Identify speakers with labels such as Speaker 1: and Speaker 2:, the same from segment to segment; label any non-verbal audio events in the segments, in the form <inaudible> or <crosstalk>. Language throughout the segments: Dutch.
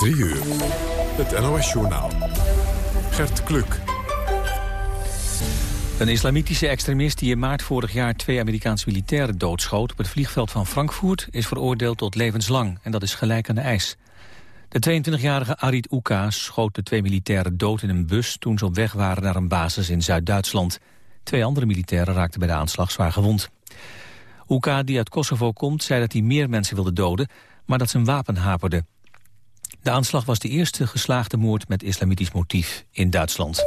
Speaker 1: 3 uur. Het NOS-journaal. Gert Kluk.
Speaker 2: Een islamitische extremist die in maart vorig jaar twee Amerikaanse militairen doodschoot op het vliegveld van Frankfurt is veroordeeld tot levenslang en dat is gelijk aan de eis. De 22-jarige Arid Uka schoot de twee militairen dood in een bus toen ze op weg waren naar een basis in Zuid-Duitsland. Twee andere militairen raakten bij de aanslag zwaar gewond. Uka, die uit Kosovo komt, zei dat hij meer mensen wilde doden, maar dat zijn wapen haperde. De aanslag was de eerste geslaagde moord met islamitisch motief in Duitsland.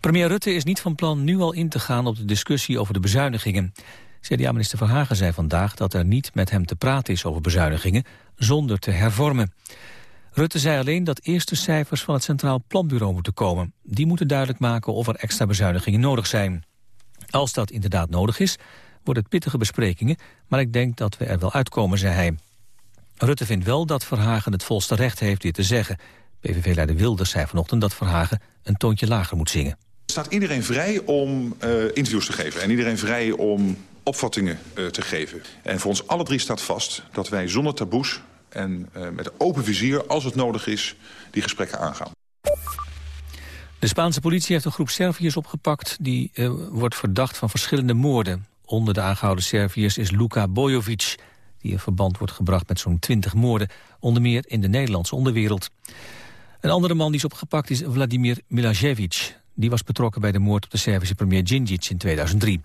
Speaker 2: Premier Rutte is niet van plan nu al in te gaan op de discussie over de bezuinigingen. CDA-minister Verhagen zei vandaag dat er niet met hem te praten is over bezuinigingen, zonder te hervormen. Rutte zei alleen dat eerst de cijfers van het Centraal Planbureau moeten komen. Die moeten duidelijk maken of er extra bezuinigingen nodig zijn. Als dat inderdaad nodig is, worden het pittige besprekingen, maar ik denk dat we er wel uitkomen, zei hij. Rutte vindt wel dat Verhagen het volste recht heeft dit te zeggen. PVV-leider Wilders zei vanochtend dat Verhagen een toontje lager moet zingen.
Speaker 3: Staat iedereen vrij om uh, interviews te geven en iedereen vrij om opvattingen uh, te geven. En voor ons alle drie staat vast dat wij zonder taboes en uh, met open vizier, als het nodig is, die gesprekken aangaan.
Speaker 2: De Spaanse politie heeft een groep Serviërs opgepakt... die uh, wordt verdacht van verschillende moorden. Onder de aangehouden Serviërs is Luka Bojovic... die in verband wordt gebracht met zo'n twintig moorden... onder meer in de Nederlandse onderwereld. Een andere man die is opgepakt is Vladimir Milajevic. Die was betrokken bij de moord op de Servische premier Djindjic in 2003.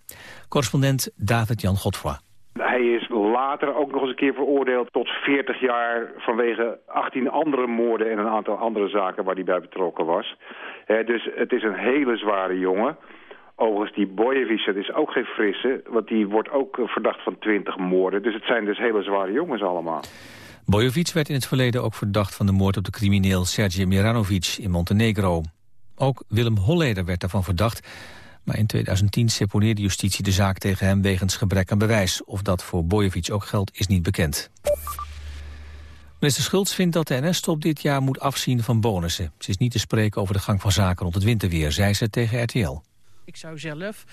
Speaker 2: Correspondent David-Jan Godfroy.
Speaker 4: Hij is later ook nog eens een keer veroordeeld tot 40 jaar... vanwege 18 andere moorden en een aantal andere zaken waar hij bij betrokken was. He, dus het is een hele zware jongen. Overigens, die Bojevic, dat is ook geen frisse, want die wordt ook verdacht van 20 moorden. Dus het zijn dus hele zware jongens allemaal.
Speaker 2: Bojovic werd in het verleden ook verdacht van de moord op de crimineel Sergej Miranovic in Montenegro. Ook Willem Holleder werd daarvan verdacht. Maar in 2010 seponeerde justitie de zaak tegen hem wegens gebrek aan bewijs. Of dat voor Bojevic ook geldt, is niet bekend. Minister Schultz vindt dat de NS-top dit jaar moet afzien van bonussen. Ze is niet te spreken over de gang van zaken rond het winterweer, zei ze tegen RTL.
Speaker 5: Ik zou zelf,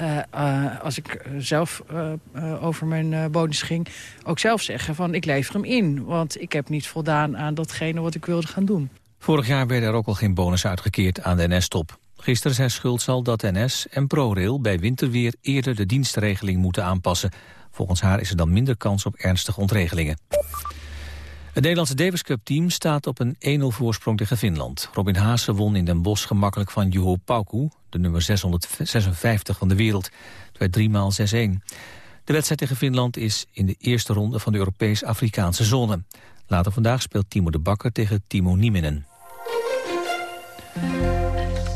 Speaker 5: uh, uh, als ik zelf uh, over mijn bonus ging... ook zelf zeggen van ik lever hem in. Want ik heb niet voldaan aan datgene wat ik wilde gaan doen.
Speaker 2: Vorig jaar werden er ook al geen bonus uitgekeerd aan de NS-top. Gisteren zei Schultz al dat NS en ProRail bij winterweer eerder de dienstregeling moeten aanpassen. Volgens haar is er dan minder kans op ernstige ontregelingen. Het Nederlandse Davis Cup team staat op een 1-0 voorsprong tegen Finland. Robin Haase won in Den Bosch gemakkelijk van Juho Pauku, de nummer 656 van de wereld. Het werd 3 maal 6-1. De wedstrijd tegen Finland is in de eerste ronde van de Europees-Afrikaanse zone. Later vandaag speelt Timo de Bakker tegen Timo Nieminen.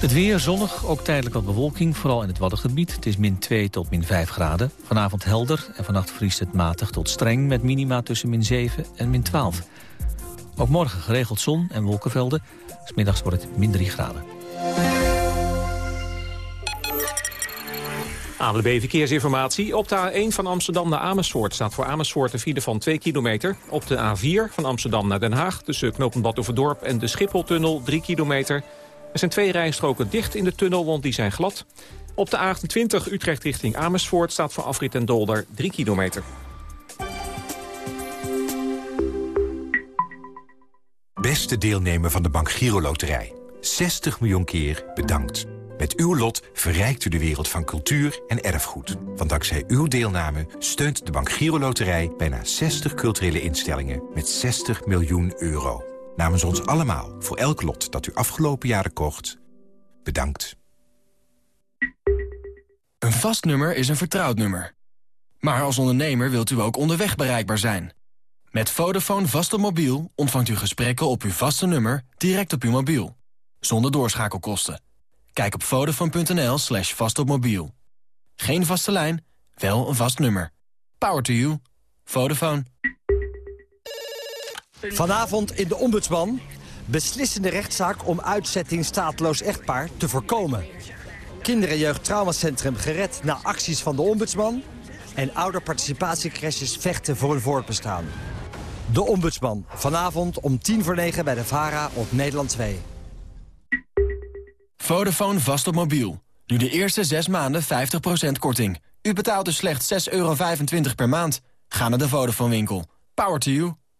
Speaker 2: Het weer zonnig, ook tijdelijk wat bewolking, vooral in het Waddengebied. Het is min 2 tot min 5 graden. Vanavond helder en vannacht vriest het matig tot streng... met minima tussen min 7 en min 12. Ook morgen geregeld zon en wolkenvelden. Smiddags wordt het min 3 graden.
Speaker 6: ANWB Verkeersinformatie. Op de A1 van Amsterdam naar Amersfoort staat voor Amersfoort een file van 2 kilometer. Op de A4 van Amsterdam naar Den Haag tussen Knopenbad Overdorp en de Schipholtunnel 3 kilometer... Er zijn twee rijstroken dicht in de tunnel, want die zijn glad. Op de A28 Utrecht richting Amersfoort staat voor afrit en Dolder 3 kilometer.
Speaker 7: Beste deelnemer van de Bank Giro Loterij. 60 miljoen keer bedankt. Met uw lot verrijkt u de wereld van cultuur en erfgoed. Want dankzij uw deelname steunt de Bank Giro Loterij... bijna 60 culturele instellingen met 60 miljoen euro. Namens ons allemaal, voor elk lot dat u afgelopen jaren kocht, bedankt.
Speaker 8: Een vast nummer is een vertrouwd nummer. Maar als ondernemer wilt u ook onderweg bereikbaar zijn. Met Vodafone vast op mobiel ontvangt u gesprekken op uw vaste nummer direct op uw mobiel. Zonder doorschakelkosten. Kijk op vodafone.nl slash vastopmobiel. Geen vaste lijn, wel een vast nummer. Power to you. Vodafone.
Speaker 9: Vanavond in de Ombudsman. Beslissende rechtszaak om uitzetting stateloos echtpaar te voorkomen. Kinder- en jeugdtraumacentrum gered na acties van de Ombudsman. En ouderparticipatiecrashes vechten voor hun voortbestaan. De Ombudsman. Vanavond om tien voor negen bij de VARA op Nederland 2.
Speaker 8: Vodafone vast op mobiel. Nu de eerste 6 maanden 50% korting. U betaalt dus slechts 6,25 euro per maand. Ga naar de Vodafone winkel. Power to you.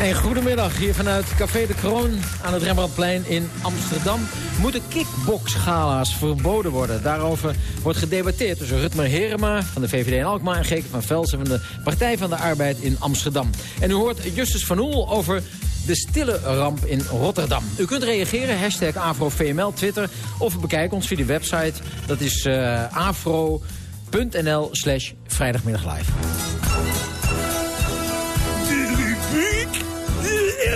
Speaker 10: En goedemiddag hier vanuit Café de Kroon aan het Rembrandtplein in Amsterdam. Moeten kickboxgala's verboden worden? Daarover wordt gedebatteerd tussen Rutmer Herema van de VVD in Alkmaar... en Geke van Velsen van de Partij van de Arbeid in Amsterdam. En u hoort Justus van Oel over de stille ramp in Rotterdam. U kunt reageren, hashtag AfroVML, Twitter... of bekijk ons via de website. Dat is uh, afro.nl slash vrijdagmiddag live.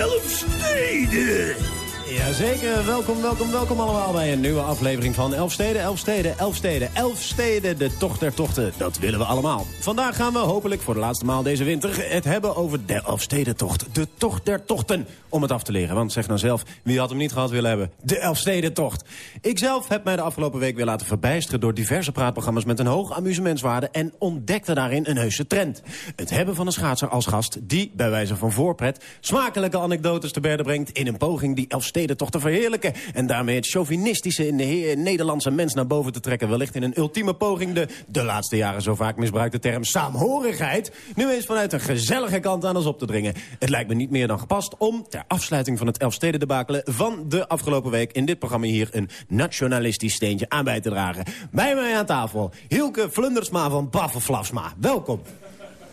Speaker 11: Elfsteden. Jazeker, welkom, welkom, welkom allemaal bij een nieuwe aflevering van Elfsteden, Elfsteden, Elfsteden, Elfsteden, de tocht der tochten. Dat willen we allemaal. Vandaag gaan we hopelijk voor de laatste maal deze winter het hebben over de Elfstedentocht. De tocht der tochten, om het af te leren. Want zeg nou zelf, wie had hem niet gehad willen hebben? De Elfstedentocht. Ik zelf heb mij de afgelopen week weer laten verbijsteren door diverse praatprogramma's met een hoog amusementswaarde en ontdekte daarin een heuse trend. Het hebben van een schaatser als gast die, bij wijze van voorpret, smakelijke anekdotes te berden brengt in een poging die Elfsteden toch te verheerlijken... en daarmee het chauvinistische in de Nederlandse mens naar boven te trekken... wellicht in een ultieme poging de de laatste jaren zo vaak misbruikte term saamhorigheid... nu eens vanuit een gezellige kant aan ons op te dringen. Het lijkt me niet meer dan gepast om ter afsluiting van het Elfsteden-debakelen... van de afgelopen week in dit programma hier een nationalistisch steentje aan bij te dragen. Bij mij aan tafel, Hielke Vlundersma van Baffenflafsma. Welkom.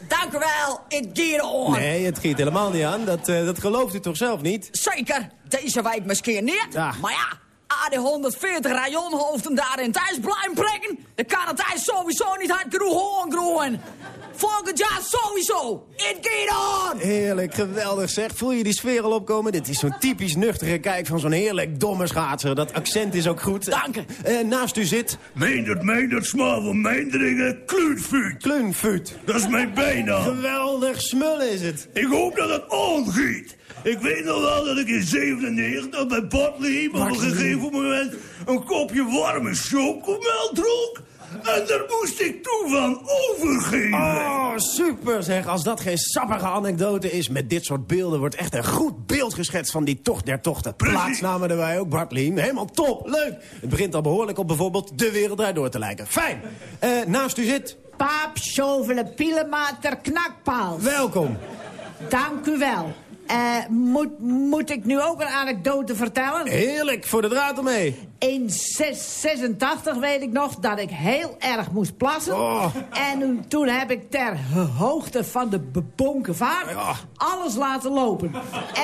Speaker 12: Dank u wel, het giet on.
Speaker 11: Nee, het giet helemaal niet aan. Dat, uh, dat gelooft u toch zelf niet?
Speaker 12: Zeker, deze week misschien niet. Ja. Maar ja, de 140 rajonhoofden daar in thuis blijven prikken... dan kan het thuis sowieso niet hard genoeg groeien. Volgend jaar sowieso. It gaat on!
Speaker 11: Heerlijk, geweldig zeg. Voel je die sfeer al opkomen? Dit is zo'n typisch nuchtere kijk van zo'n heerlijk domme schaatser. Dat accent is ook goed.
Speaker 12: Dank u.
Speaker 11: Uh, naast u zit...
Speaker 13: Meendert, meendert, smaal van Meenderingen, Kluunfuut.
Speaker 11: Kluunfuut.
Speaker 13: Dat is mijn bijnaam.
Speaker 11: Geweldig, smul is het.
Speaker 13: Ik hoop dat het ongiet. Ik weet nog wel dat ik in 97 bij Botley op een gegeven moment een kopje warme chocomel dronk. En daar moest ik toen van overgeven.
Speaker 11: Oh, super zeg. Als dat geen sappige anekdote is met dit soort beelden... wordt echt een goed beeld geschetst van die tocht der tochten. Plaatsnamen erbij ook, Bart Liem. Helemaal top, leuk. Het begint al behoorlijk op bijvoorbeeld De Wereld Draait Door te lijken. Fijn. Uh, naast u zit...
Speaker 14: Paap Sjovele Pielemater Knakpaal.
Speaker 11: Welkom.
Speaker 14: Dank u wel. Uh, moet, moet ik nu ook een anekdote vertellen?
Speaker 11: Heerlijk, voor de draad ermee.
Speaker 14: In 86 weet ik nog dat ik heel erg moest plassen.
Speaker 11: Oh.
Speaker 14: En toen heb ik ter hoogte van de bebonken vaart
Speaker 11: ja.
Speaker 14: alles laten lopen.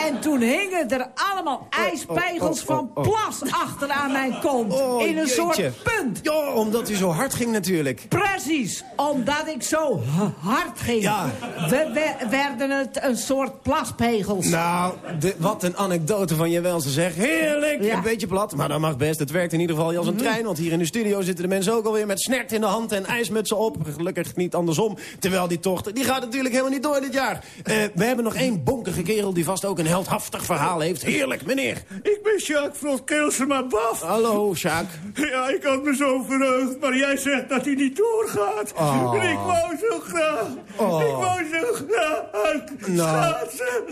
Speaker 14: En toen hingen er allemaal ijspegels
Speaker 11: oh, oh,
Speaker 14: van plas achteraan mijn kont. in een
Speaker 11: jeetje.
Speaker 14: soort punt.
Speaker 11: Ja, omdat u zo hard ging natuurlijk.
Speaker 14: Precies, omdat ik zo hard ging.
Speaker 11: Ja.
Speaker 14: We, we werden het een soort plaspegels.
Speaker 11: Nou, de, wat een anekdote van je wel ze zeg. Heerlijk,
Speaker 14: Ja.
Speaker 11: een beetje plat, maar dat mag best. Het werkt in ieder geval als een trein, want hier in de studio zitten de mensen ook alweer met snert in de hand en ijsmutsen op. Gelukkig niet andersom. Terwijl die tocht, die gaat natuurlijk helemaal niet door dit jaar. Eh, we hebben nog één bonkige kerel die vast ook een heldhaftig verhaal heeft. Heerlijk, meneer.
Speaker 13: Ik ben Jacques van Keelsema Baf.
Speaker 11: Hallo, Sjaak.
Speaker 13: Ja, ik had me zo verheugd, maar jij zegt dat hij niet doorgaat.
Speaker 11: Oh.
Speaker 13: Ik wou zo graag.
Speaker 11: Oh.
Speaker 13: Ik wou zo graag
Speaker 11: Nou,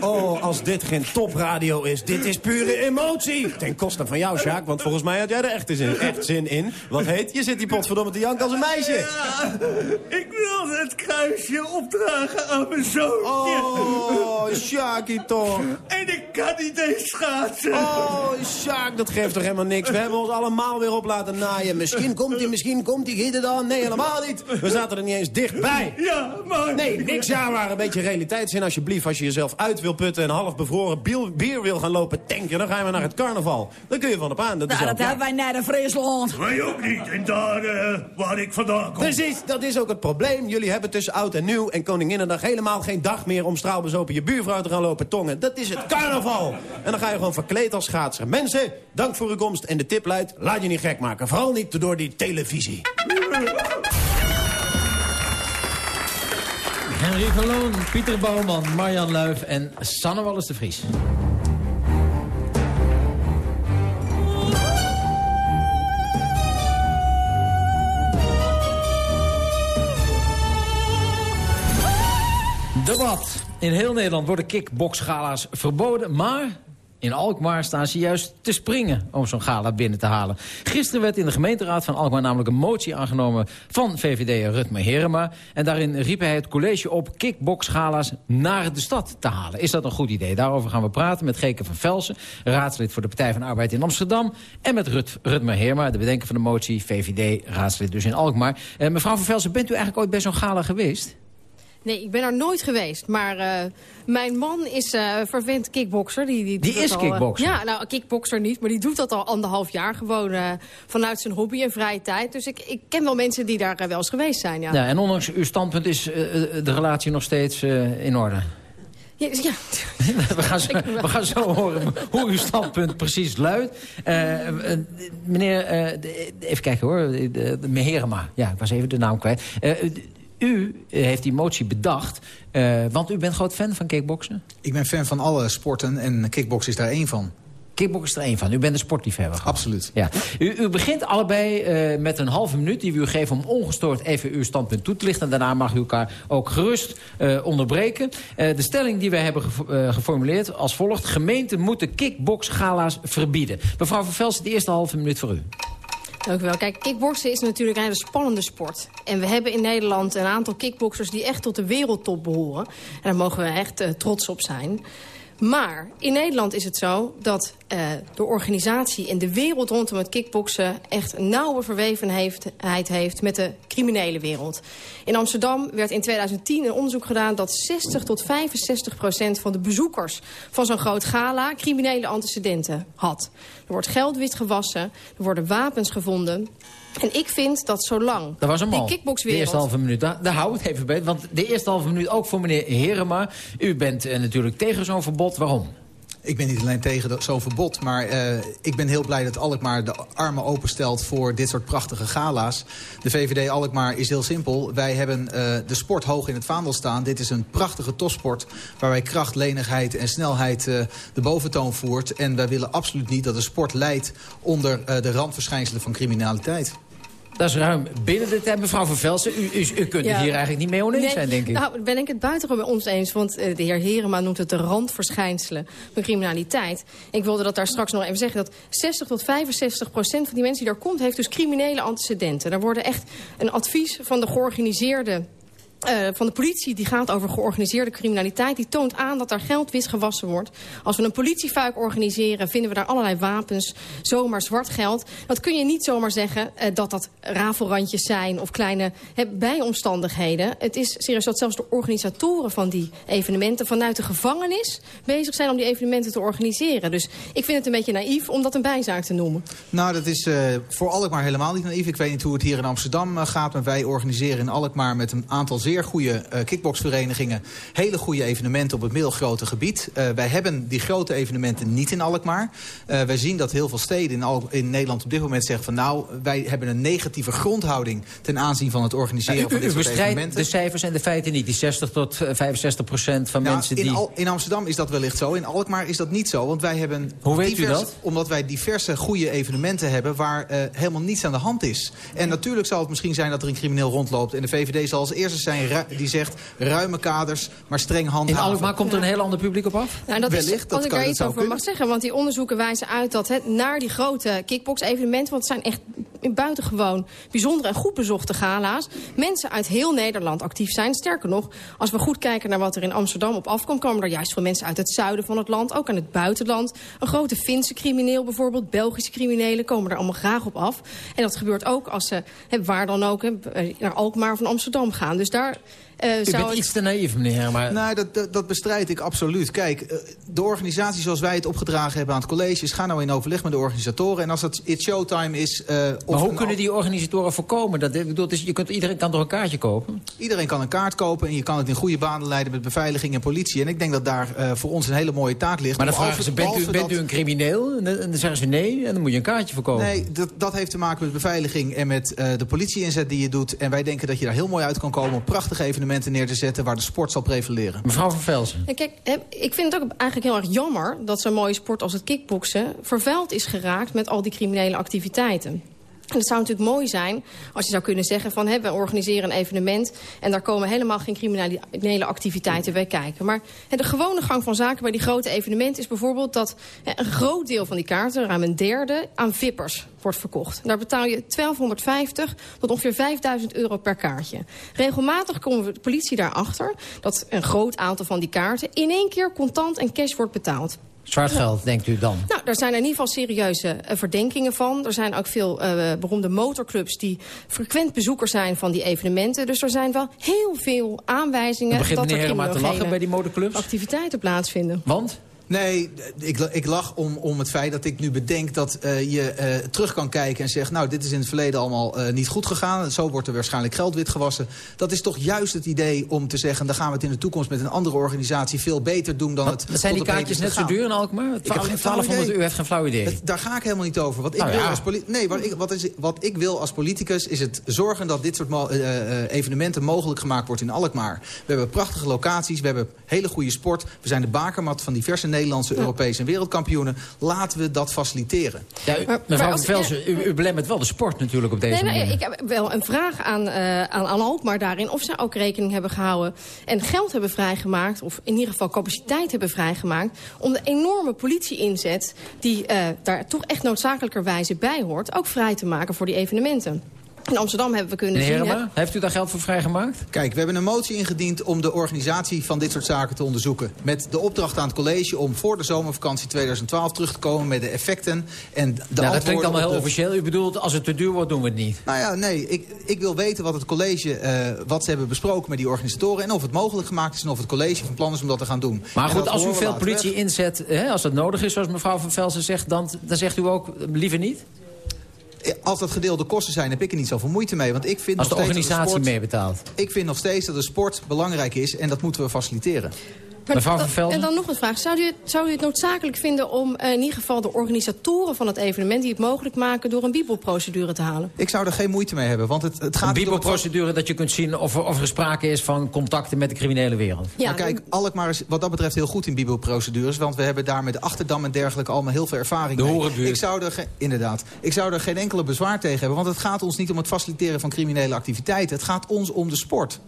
Speaker 11: oh, als dit geen topradio is. Dit is pure emotie. Ten koste van jou, Sjaak, want volgens mij had jij er echt zin, echt zin in. Wat heet, je zit die potverdomme te janken als een meisje.
Speaker 13: Ja, ik wil het kruisje opdragen aan mijn zoontje.
Speaker 11: Oh, Sjaakie toch.
Speaker 13: En ik kan niet eens schaatsen.
Speaker 11: Oh, Sjaak, dat geeft toch helemaal niks. We hebben ons allemaal weer op laten naaien. Misschien komt hij, misschien komt hij. Giet het dan? Nee, helemaal niet. We zaten er niet eens dichtbij.
Speaker 13: Ja, maar...
Speaker 11: Nee, niks aan maar een beetje realiteitszin alsjeblieft. Als je jezelf uit wil putten en half bevroren bier, wil gaan lopen tanken... dan gaan we naar het carnaval. Dan kun je van op aan. Dat is
Speaker 12: Nou, dat hebben wij net in Friesland.
Speaker 13: Wij ook niet. En daar eh, waar ik vandaan kom.
Speaker 11: Precies, dat is ook het probleem. Jullie hebben tussen oud en nieuw en Koninginnedag helemaal geen dag meer... om straalbezopen je buurvrouw te gaan lopen tongen. Dat is het <laughs> carnaval. En dan ga je gewoon verkleed als schaatser. Mensen, dank voor uw komst. En de tip luidt, laat je niet gek maken. Vooral niet door die televisie.
Speaker 10: Henry van Loon, Pieter Bouwman, Marjan Luif en Sanne Wallis de Vries. Debat. In heel Nederland worden kickboxgala's verboden, maar In Alkmaar staan ze juist te springen om zo'n gala binnen te halen. Gisteren werd in de gemeenteraad van Alkmaar namelijk een motie aangenomen van VVD Rutme Herema. En daarin riep hij het college op kickboxgala's naar de stad te halen. Is dat een goed idee? Daarover gaan we praten met Geke van Velsen, raadslid voor de Partij van Arbeid in Amsterdam. En met Rut, Rutme Herema, de bedenker van de motie, VVD, raadslid dus in Alkmaar. Eh, mevrouw van Velsen, bent u eigenlijk ooit bij zo'n gala geweest?
Speaker 15: Nee, ik ben er nooit geweest. Maar uh, mijn man is uh, vervent kickbokser. Die, die,
Speaker 10: die is
Speaker 15: al, uh,
Speaker 10: kickbokser?
Speaker 15: ja, nou, kickbokser niet. Maar die doet dat al anderhalf jaar gewoon vanuit zijn hobby en vrije tijd. Dus ik, ik ken wel mensen die daar wel eens geweest zijn, ja.
Speaker 10: ja en ondanks uw standpunt is de relatie nog steeds in orde?
Speaker 15: Ja, ja. <laughs>
Speaker 10: we, gaan zo, we gaan zo horen hoe uw standpunt precies luidt. Uh, uh, meneer, uh, even kijken hoor, de, de, de Herema. Ja, ik was even de naam kwijt. U heeft die motie bedacht, want u bent groot fan van kickboksen?
Speaker 16: Ik ben fan van alle sporten en kickboksen is daar één van.
Speaker 10: Kickbox is er één van. U bent een sportliefhebber.
Speaker 16: Absoluut.
Speaker 10: Ja. U, u begint allebei uh, met een halve minuut die we u geven... om ongestoord even uw standpunt toe te lichten. En daarna mag u elkaar ook gerust uh, onderbreken. Uh, de stelling die wij hebben ge geformuleerd als volgt. Gemeenten moeten kickboxgala's verbieden. Mevrouw Van Velsen, de eerste halve minuut voor u.
Speaker 15: Dank u wel. Kijk, kickboksen is natuurlijk een hele spannende sport. En we hebben in Nederland een aantal kickboxers die echt tot de wereldtop behoren. En daar mogen we echt uh, trots op zijn. Maar in Nederland is het zo dat uh, de organisatie en de wereld rondom het kickboksen... echt nauwe verwevenheid heeft met de criminele wereld. In Amsterdam werd in 2010 een onderzoek gedaan... dat 60 tot 65 procent van de bezoekers van zo'n groot gala... criminele antecedenten had. Er wordt geld wit gewassen, er worden wapens gevonden... En ik vind dat zolang
Speaker 10: dat was een
Speaker 15: die kickboxwereld...
Speaker 10: De eerste halve minuut, daar, daar hou ik het even bij. Want de eerste halve minuut ook voor meneer Herema. U bent uh, natuurlijk tegen zo'n verbod. Waarom?
Speaker 16: Ik ben niet alleen tegen zo'n verbod, maar uh, ik ben heel blij dat Alkmaar de armen openstelt voor dit soort prachtige gala's. De VVD Alkmaar is heel simpel. Wij hebben uh, de sport hoog in het vaandel staan. Dit is een prachtige topsport waarbij kracht, lenigheid en snelheid uh, de boventoon voert. En wij willen absoluut niet dat de sport leidt onder de randverschijnselen van criminaliteit.
Speaker 10: Dat is ruim binnen de tijd. Mevrouw Van Velsen, u, u, u kunt ja. het hier eigenlijk niet mee oneens
Speaker 15: nee,
Speaker 10: zijn, denk ik.
Speaker 15: Nou, ben ik het buitengewoon ons eens. Want uh, de heer Herema noemt het de randverschijnselen van criminaliteit. Ik wilde dat daar straks nog even zeggen. Dat 60 tot 65 procent van die mensen die daar komt... heeft dus criminele antecedenten. Daar worden echt een advies van de georganiseerde Uh, van de politie die gaat over georganiseerde criminaliteit. Die toont aan dat er geld wit gewassen wordt. Als we een politiefuik organiseren, vinden we daar allerlei wapens. Zomaar zwart geld. Dat kun je niet zomaar zeggen uh, dat dat rafelrandjes zijn of kleine he, bijomstandigheden. Het is serieus dat zelfs de organisatoren van die evenementen vanuit de gevangenis bezig zijn om die evenementen te organiseren. Dus ik vind het een beetje naïef om dat een bijzaak te noemen.
Speaker 16: Nou, dat is uh, voor Alkmaar helemaal niet naïef. Ik weet niet hoe het hier in Amsterdam gaat, maar wij organiseren in Alkmaar met een aantal zeer goede uh, kickboxverenigingen. Hele goede evenementen op het middelgrote gebied. Uh, wij hebben die grote evenementen niet in Alkmaar. Uh, wij zien dat heel veel steden in, Al in Nederland op dit moment zeggen van... nou, wij hebben een negatieve grondhouding ten aanzien van het organiseren
Speaker 10: u,
Speaker 16: van dit soort evenementen.
Speaker 10: de cijfers en de feiten niet. Die 60 tot 65 procent van
Speaker 16: nou,
Speaker 10: mensen
Speaker 16: in
Speaker 10: die...
Speaker 16: Al in Amsterdam is dat wellicht zo. In Alkmaar is dat niet zo. Want wij hebben
Speaker 10: Hoe weet
Speaker 16: divers,
Speaker 10: u dat?
Speaker 16: Omdat wij diverse goede evenementen hebben... waar helemaal niets aan de hand is. En natuurlijk zal het misschien zijn dat er een crimineel rondloopt. En de VVD zal als eerste zijn die zegt ruime kaders, maar streng handhaven.
Speaker 10: In Alkmaar komt er een heel ander publiek op af?
Speaker 15: Nou, dat
Speaker 16: Wellicht,
Speaker 15: is,
Speaker 16: dat
Speaker 15: als ik
Speaker 16: kan,
Speaker 15: daar iets over
Speaker 16: kunnen.
Speaker 15: mag zeggen. Want die onderzoeken wijzen uit dat het naar die grote kickbox-evenementen... want het zijn echt buitengewoon bijzondere en goed bezochte gala's... mensen uit heel Nederland actief zijn. Sterker nog, als we goed kijken naar wat er in Amsterdam op afkomt... komen er juist veel mensen uit het zuiden van het land, ook aan het buitenland. Een grote Finse crimineel bijvoorbeeld, Belgische criminelen... komen er allemaal graag op af. En dat gebeurt ook als ze, waar dan ook, naar Alkmaar van Amsterdam gaan. Dus daar... start. Uh,
Speaker 10: U
Speaker 15: zou
Speaker 10: bent
Speaker 15: het...
Speaker 10: iets te naïef, meneer. Maar...
Speaker 16: Nou, dat, dat, dat bestrijd ik absoluut. Kijk, de organisatie zoals wij het opgedragen hebben aan het college... is ga nou in overleg met de organisatoren. En als dat it showtime is... Uh,
Speaker 10: maar
Speaker 16: of
Speaker 10: hoe
Speaker 16: een,
Speaker 10: kunnen die organisatoren voorkomen? Dat, ik bedoel, is, je kunt, iedereen kan toch een kaartje kopen?
Speaker 16: Iedereen kan een kaart kopen en je kan het in goede banen leiden... met beveiliging en politie. En ik denk dat daar uh, voor ons een hele mooie taak ligt.
Speaker 10: Maar dan vragen ze, bent u, bent
Speaker 16: dat-
Speaker 10: u een crimineel? En dan, en dan zeggen ze nee, en dan moet je een kaartje verkopen.
Speaker 16: Nee, dat, dat heeft te maken met beveiliging en met uh, de politie-inzet die je doet. En wij denken dat je daar heel mooi uit kan komen... om prachtige evenementen neer te zetten waar de sport zal prevaleren.
Speaker 10: Mevrouw van Velsen.
Speaker 15: Ja, kijk, ik vind het ook eigenlijk heel erg jammer... dat zo'n mooie sport als het kickboksen vervuild is geraakt... met al die criminele activiteiten. Het zou natuurlijk mooi zijn als je zou kunnen zeggen van... Hè, we organiseren een evenement en daar komen helemaal geen criminele activiteiten bij kijken. Maar hè, de gewone gang van zaken bij die grote evenementen is bijvoorbeeld... dat hè, een groot deel van die kaarten, ruim een derde, aan vippers wordt verkocht. Daar betaal je 1250 tot ongeveer 5000 euro per kaartje. Regelmatig komen de politie daarachter dat een groot aantal van die kaarten... in één keer contant en cash wordt betaald.
Speaker 10: Zwart geld, denkt u dan?
Speaker 15: Nou, daar zijn in ieder geval serieuze uh, verdenkingen van. Er zijn ook veel uh, beroemde motorclubs die frequent bezoekers zijn van die evenementen. Dus er zijn wel heel veel aanwijzingen
Speaker 10: dat
Speaker 15: er
Speaker 10: te lachen bij die motorclubs?
Speaker 15: activiteiten plaatsvinden.
Speaker 10: Want?
Speaker 16: Nee, ik, ik lach om, om het feit dat ik nu bedenk dat uh, je uh, terug kan kijken en zegt... nou, dit is in het verleden allemaal uh, niet goed gegaan. Zo wordt er waarschijnlijk geld witgewassen. Dat is toch juist het idee om te zeggen... dan gaan we het in de toekomst met een andere organisatie veel beter doen dan
Speaker 10: Wat,
Speaker 16: het...
Speaker 10: Zijn die kaartjes net zo duur in Alkmaar?
Speaker 16: Ik heb geen
Speaker 10: 1200 u heeft geen flauw idee.
Speaker 16: Het, daar ga ik helemaal niet over. Wat ik,
Speaker 10: nou,
Speaker 16: wil
Speaker 10: ja.
Speaker 16: als nee, wat, ik, wat, is, wat ik wil als politicus is het zorgen dat dit soort mo evenementen mogelijk gemaakt wordt in Alkmaar. We hebben prachtige locaties, we hebben hele goede sport. We zijn de bakermat van diverse Nederlandse. Europese en wereldkampioenen. Laten we dat faciliteren.
Speaker 10: Ja, u, mevrouw Velsen, u, u belemmert wel de sport natuurlijk op deze
Speaker 15: nee,
Speaker 10: manier.
Speaker 15: Nee, ik heb wel een vraag aan, uh, aan, aan Alkmaar daarin. Of zij ook rekening hebben gehouden en geld hebben vrijgemaakt... of in ieder geval capaciteit hebben vrijgemaakt... om de enorme politie-inzet die uh, daar toch echt noodzakelijkerwijze bij hoort... ook vrij te maken voor die evenementen. In Amsterdam hebben we kunnen
Speaker 10: Meneer
Speaker 15: zien...
Speaker 10: Herma, heeft u daar geld voor vrijgemaakt?
Speaker 16: Kijk, we hebben een motie ingediend om de organisatie van dit soort zaken te onderzoeken. Met de opdracht aan het college om voor de zomervakantie 2012 terug te komen met de effecten. En de
Speaker 10: nou, dat klinkt allemaal heel
Speaker 16: de...
Speaker 10: officieel. U bedoelt, als het te duur wordt, doen we het niet.
Speaker 16: Nou ja, nee. Ik, ik wil weten wat het college, uh, wat ze hebben besproken met die organisatoren. En of het mogelijk gemaakt is en of het college van plan is om dat te gaan doen.
Speaker 10: Maar goed, als u veel politie weg. inzet, hè, als dat nodig is, zoals mevrouw Van Velsen zegt, dan, dan zegt u ook liever niet?
Speaker 16: Als dat gedeelde kosten zijn, heb ik er niet zoveel moeite mee. Want ik vind
Speaker 10: als de organisatie meebetaalt?
Speaker 16: Ik vind nog steeds dat de sport belangrijk is en dat moeten we faciliteren.
Speaker 10: Mevrouw Van Velden?
Speaker 15: En dan nog een vraag. Zou u, het, zou u het noodzakelijk vinden om uh, in ieder geval de organisatoren van het evenement... die het mogelijk maken door een bibelprocedure te halen?
Speaker 16: Ik zou er geen moeite mee hebben, want het, het gaat...
Speaker 10: Een bibelprocedure dat je kunt zien of er, of er sprake is van contacten met de criminele wereld.
Speaker 16: Ja, maar kijk, Alkmaar is wat dat betreft heel goed in bibelprocedures... want we hebben daar met de Achterdam en dergelijke allemaal heel veel ervaring
Speaker 10: de
Speaker 16: mee.
Speaker 10: Horenbuurt.
Speaker 16: Ik zou er inderdaad. Ik zou er geen enkele bezwaar tegen hebben, want het gaat ons niet om het faciliteren van criminele activiteiten. Het gaat ons om de sport.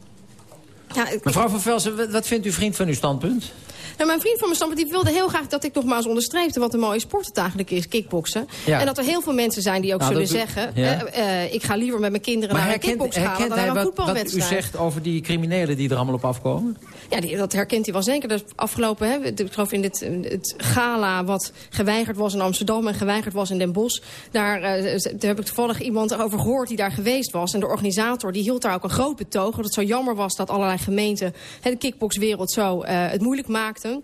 Speaker 15: Ja, ik,
Speaker 10: Mevrouw Van Velsen, wat vindt uw vriend van uw standpunt?
Speaker 15: Nou, mijn vriend van mijn standpunt die wilde heel graag dat ik nogmaals onderstreepte... wat een mooie sport het eigenlijk is, kickboksen.
Speaker 10: Ja.
Speaker 15: En dat er heel veel mensen zijn die ook
Speaker 10: Nou,
Speaker 15: zullen zeggen...
Speaker 10: ja.
Speaker 15: eh, eh, ik ga liever met mijn kinderen naar een kickbox gaan... dan
Speaker 10: herkent
Speaker 15: naar
Speaker 10: hij
Speaker 15: een
Speaker 10: wat, wat u
Speaker 15: voetbalwedstrijd.
Speaker 10: zegt over die criminelen die er allemaal op afkomen?
Speaker 15: Ja, dat herkent hij wel zeker. Dat afgelopen, hè, ik geloof in dit, het gala wat geweigerd was in Amsterdam... en geweigerd was in Den Bosch. Daar, eh, daar heb ik toevallig iemand over gehoord die daar geweest was. En de organisator die hield daar ook een groot betoog. Dat het zo jammer was dat allerlei gemeenten hè, de kickboxwereld zo eh, het moeilijk maakten.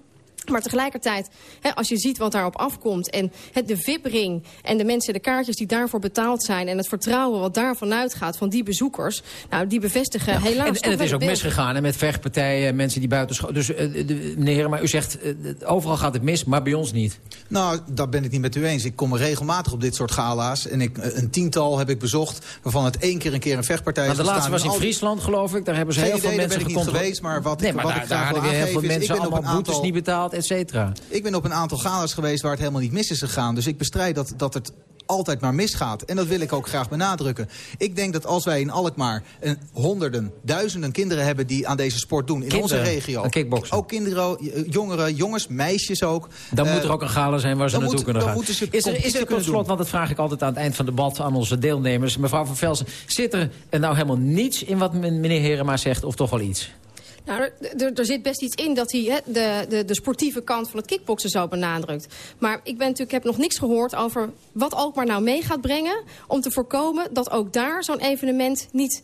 Speaker 15: Maar tegelijkertijd, hè, als je ziet wat daarop afkomt... en het, de VIP-ring en de mensen, de kaartjes die daarvoor betaald zijn... en het vertrouwen wat daarvan uitgaat van die bezoekers... nou, die bevestigen helaas
Speaker 10: En, en het is ook
Speaker 15: beeld.
Speaker 10: misgegaan hè, met vechtpartijen, mensen die buiten... Dus eh, de, meneer, maar u zegt, eh, overal gaat het mis, maar bij ons niet.
Speaker 16: Nou, dat ben ik niet met u eens. Ik kom regelmatig op dit soort gala's. En ik, een tiental heb ik bezocht, waarvan het één keer een keer een vechtpartij
Speaker 10: Maar
Speaker 16: is
Speaker 10: de laatste was in
Speaker 16: al-
Speaker 10: Friesland, geloof ik. Daar hebben ze
Speaker 16: Geen
Speaker 10: heel veel
Speaker 16: idee, daar
Speaker 10: mensen
Speaker 16: ben ik niet
Speaker 10: gecontroleerd.
Speaker 16: geweest, maar wat
Speaker 10: nee,
Speaker 16: ik-
Speaker 10: maar
Speaker 16: wat
Speaker 10: daar,
Speaker 16: ik
Speaker 10: daar
Speaker 16: graag
Speaker 10: hadden weer heel veel mensen
Speaker 16: ben op
Speaker 10: allemaal
Speaker 16: een
Speaker 10: boetes
Speaker 16: aantal-
Speaker 10: niet betaald, et cetera.
Speaker 16: Ik ben op een aantal galas geweest waar het helemaal niet mis is gegaan. Dus ik bestrijd dat, dat het altijd maar misgaat. En dat wil ik ook graag benadrukken. Ik denk dat als wij in Alkmaar een, honderden, duizenden kinderen hebben... die aan deze sport doen in
Speaker 10: Kinderen,
Speaker 16: onze regio. Ook kinderen, eh, jongeren, jongens, meisjes ook.
Speaker 10: Dan
Speaker 16: Eh,
Speaker 10: moet er ook een gala zijn waar ze naartoe
Speaker 16: moet-
Speaker 10: kunnen
Speaker 16: dan
Speaker 10: gaan.
Speaker 16: moeten ze
Speaker 10: Is er, is er tot slot,
Speaker 16: doen.
Speaker 10: want dat vraag ik altijd aan het eind van het debat aan onze deelnemers. Mevrouw van Velsen, zit er nou helemaal niets in wat men- meneer Herema zegt of toch wel iets?
Speaker 15: Nou, er, zit best iets in dat hij de, de, de sportieve kant van het kickboksen zo benadrukt. Maar ik, ben natuurlijk, heb nog niks gehoord over wat Alkmaar nou mee gaat brengen... om te voorkomen dat ook daar zo'n evenement niet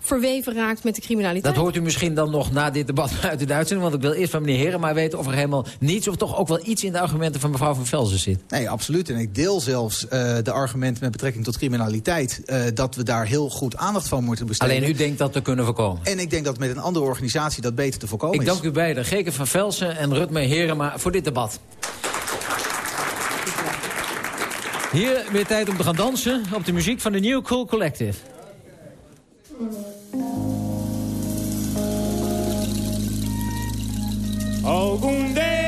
Speaker 15: verweven raakt met de criminaliteit.
Speaker 10: Dat hoort u misschien dan nog na dit debat <laughs> uit de uitzending. Want ik wil eerst van meneer Herema weten of er helemaal niets... of toch ook wel iets in de argumenten van mevrouw van Velzen zit.
Speaker 16: Nee, absoluut. En ik deel zelfs eh, de argumenten met betrekking tot criminaliteit... eh, dat we daar heel goed aandacht van moeten besteden.
Speaker 10: Alleen u denkt dat te kunnen voorkomen.
Speaker 16: En ik denk dat met een andere organisatie dat beter te voorkomen
Speaker 10: Ik
Speaker 16: is.
Speaker 10: dank u beiden, Geke van Velsen en Rutme Herema, voor dit debat. Hier weer tijd om te gaan dansen op de muziek van de New Cool Collective.
Speaker 17: Ogunde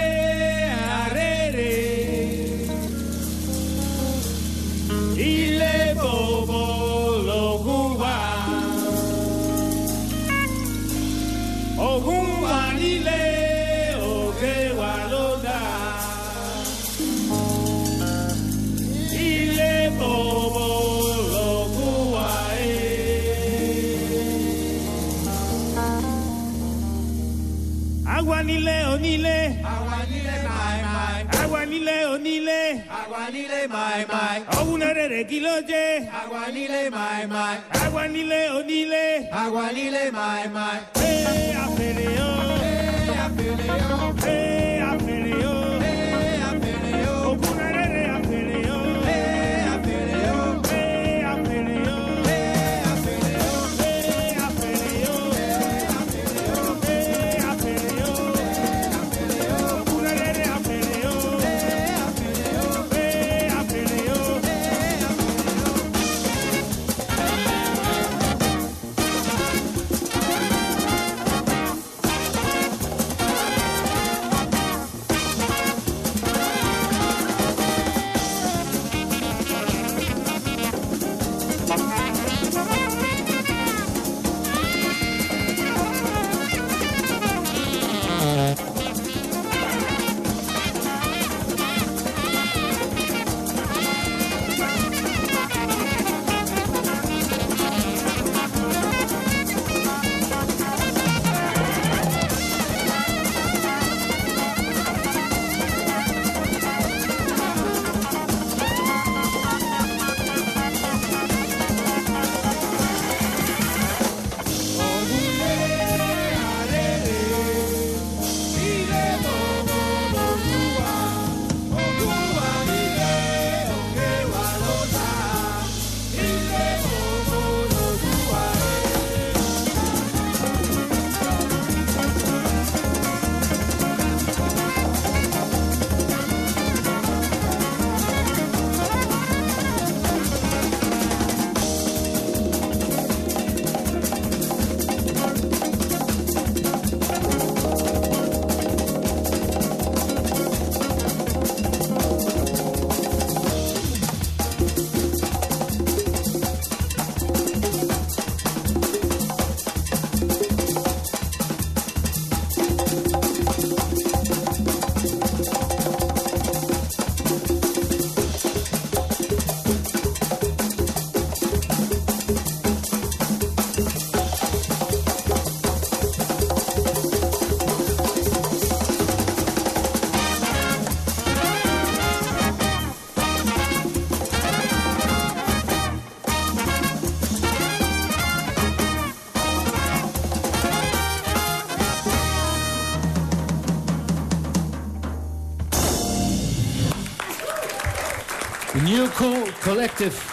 Speaker 17: àwa nílé onílé. Mai Mai. màìmàì. àwa nílé Mai Mai. nílé màìmàì. ọ̀hún Mai Mai. ló jẹ́. àwa Mai Mai. Hey, nílé onílé. àwa nílé màìmàì. ẹ àfẹrẹ yọ. ẹ àfẹrẹ
Speaker 10: yọ. ẹ àfẹrẹ yọ.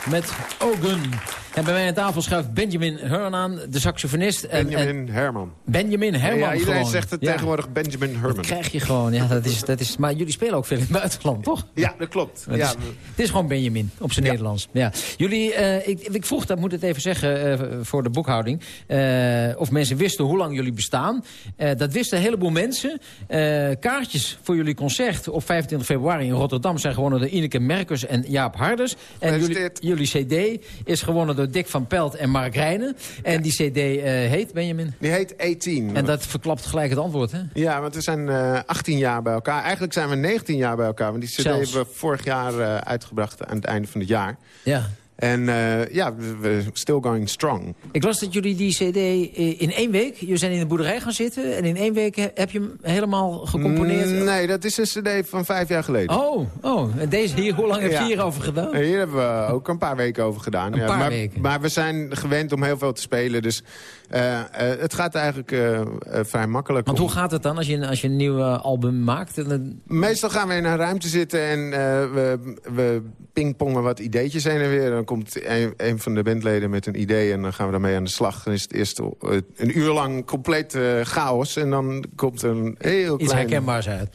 Speaker 10: Met Ogun. En bij mij aan tafel schuift Benjamin Herman aan, de saxofonist. En,
Speaker 18: Benjamin
Speaker 10: en
Speaker 18: Herman.
Speaker 10: Benjamin Herman
Speaker 18: Ja, iedereen
Speaker 10: gewoon.
Speaker 18: zegt het
Speaker 10: Ja.
Speaker 18: tegenwoordig Benjamin Herman.
Speaker 10: Dat krijg je gewoon, ja, dat is, dat is, maar jullie spelen ook veel in het buitenland, toch?
Speaker 18: Ja, dat klopt.
Speaker 10: Het,
Speaker 18: Ja,
Speaker 10: is, het is gewoon Benjamin, op zijn Nederlands. Ja. Jullie, eh, ik, ik vroeg, dat moet het even zeggen eh, voor de boekhouding... eh, of mensen wisten hoe lang jullie bestaan. Dat wisten een heleboel mensen. Kaartjes voor jullie concert op 25 februari in Rotterdam... zijn gewonnen door Ineke Merkers en Jaap Harders. En jullie, jullie cd is gewonnen door Dick van Pelt en Mark Rijnen. En die cd eh, heet, Benjamin?
Speaker 18: Die heet 18.
Speaker 10: En dat verklapt gelijk het antwoord, hè?
Speaker 18: Ja, want we zijn eh 18 jaar bij elkaar. Eigenlijk zijn we 19 jaar bij elkaar. Want die cd
Speaker 10: Zelfs.
Speaker 18: hebben we vorig jaar eh, uitgebracht aan het einde van het jaar.
Speaker 10: Ja.
Speaker 18: En eh, ja, we, still going strong.
Speaker 10: Ik las dat jullie die cd eh, in één week... jullie zijn in de boerderij gaan zitten... en in één week he- heb je hem helemaal gecomponeerd.
Speaker 18: Mm, Nee, dat is een cd van vijf jaar geleden.
Speaker 10: Oh, oh. En deze hier, hoe lang heb je
Speaker 18: Ja.
Speaker 10: hierover gedaan?
Speaker 18: Hier hebben we ook een paar weken over gedaan.
Speaker 10: Een paar
Speaker 18: maar,
Speaker 10: weken.
Speaker 18: maar we zijn gewend om heel veel te spelen. Dus het gaat eigenlijk eh, eh, vrij makkelijk.
Speaker 10: Want
Speaker 18: om-
Speaker 10: hoe gaat het dan als je, een- als je een nieuw eh, album maakt? Dan-
Speaker 18: Meestal gaan we in een ruimte zitten en eh, we, we pingpongen wat ideetjes heen en weer. Dan komt een, een van de bandleden met een idee en dan gaan we daarmee aan de slag. Dan is het eerst eh, een uur lang compleet eh, chaos en dan komt er een heel
Speaker 10: Iets
Speaker 18: klein
Speaker 10: herkenbaars uit.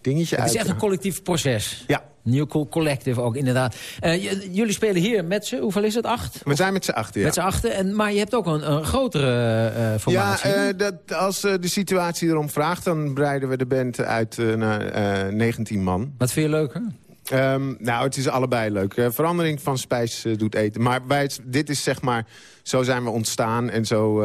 Speaker 18: Dingetje
Speaker 10: Het is echt een collectief proces.
Speaker 18: Ja.
Speaker 10: New Cool Collective ook, inderdaad. Eh, jullie spelen hier met z'n, hoeveel is het? Acht?
Speaker 18: We zijn met z'n achten, ja.
Speaker 10: Met z'n achten, en, maar je hebt ook een, een grotere eh, formatie.
Speaker 18: Ja, dat, als de situatie erom vraagt, dan breiden we de band uit naar eh, 19 man.
Speaker 10: Wat vind je leuker?
Speaker 18: Ehm, nou, het is allebei leuk. Verandering van spijs doet eten. Maar wij, dit is zeg maar, zo zijn we ontstaan en zo,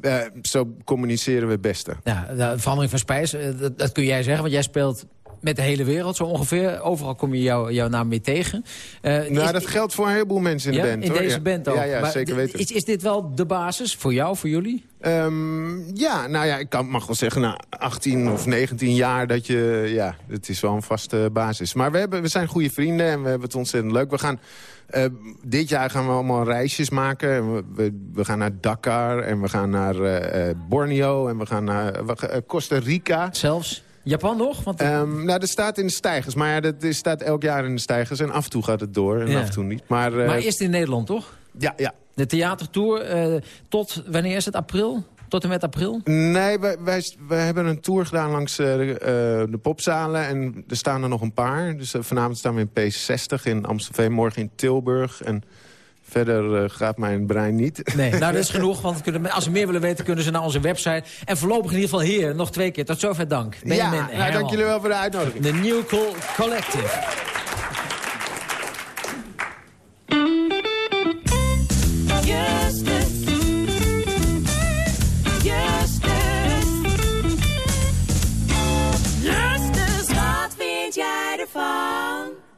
Speaker 18: eh, zo communiceren we het beste.
Speaker 10: Ja, de verandering van spijs, eh, dat kun jij zeggen, want jij speelt met de hele wereld zo ongeveer. Overal kom je jou, jouw naam mee tegen. Uh,
Speaker 18: nou, dat geldt voor een heleboel mensen in
Speaker 10: ja,
Speaker 18: de band.
Speaker 10: in
Speaker 18: hoor.
Speaker 10: deze
Speaker 18: ja.
Speaker 10: band ook.
Speaker 18: Ja, zeker weten.
Speaker 10: Is, is dit wel de basis voor jou, voor jullie?
Speaker 18: Um, ja, nou ja, ik kan, mag wel zeggen, na 18 of 19 jaar dat je... Ja, het is wel een vaste basis. Maar we, hebben, we zijn goede vrienden en we hebben het ontzettend leuk. We gaan... Uh, dit jaar gaan we allemaal reisjes maken. We, we, we gaan naar Dakar en we gaan naar uh, Borneo en we gaan naar Costa Rica.
Speaker 10: Zelfs? Japan nog? Want...
Speaker 18: Um, nou, dat staat in de stijgers. Maar dat is, staat elk jaar in de stijgers. En af en toe gaat het door en
Speaker 10: ja.
Speaker 18: af en toe niet. Maar, uh,
Speaker 10: maar eerst in Nederland, toch?
Speaker 18: Ja, ja.
Speaker 10: De theatertour, uh, tot wanneer is het? April? Tot en met april?
Speaker 18: Nee, wij, wij, wij hebben een tour gedaan langs uh, de, de popzalen. En er staan er nog een paar. Dus vanavond staan we in P60 in Amstelveen. Morgen in Tilburg. En Verder uh, gaat mijn brein niet.
Speaker 10: Nee, nou dat is <laughs> genoeg, want kunnen, als ze meer willen weten... kunnen ze naar onze website. En voorlopig in ieder geval hier, nog twee keer. Tot zover dank.
Speaker 18: Benjamin ja, nou, dank jullie wel voor de uitnodiging.
Speaker 10: De New Collective.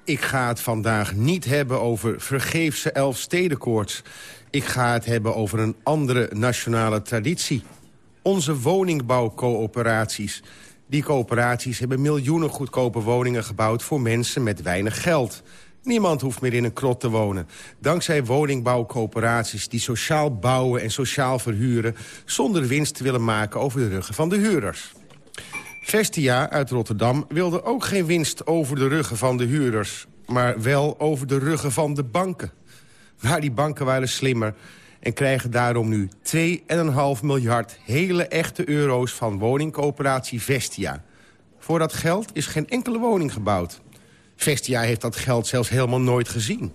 Speaker 19: Ik ga het vandaag niet hebben over vergeefse Elfstedenkoorts. Ik ga het hebben over een andere nationale traditie. Onze woningbouwcoöperaties. Die coöperaties hebben miljoenen goedkope woningen gebouwd... voor mensen met weinig geld. Niemand hoeft meer in een krot te wonen. Dankzij woningbouwcoöperaties die sociaal bouwen en sociaal verhuren... zonder winst te willen maken over de ruggen van de huurders. Vestia uit Rotterdam wilde ook geen winst over de ruggen van de huurders... maar wel over de ruggen van de banken. Maar die banken waren slimmer en krijgen daarom nu 2,5 miljard hele echte euro's van woningcoöperatie Vestia. Voor dat geld is geen enkele woning gebouwd. Vestia heeft dat geld zelfs helemaal nooit gezien.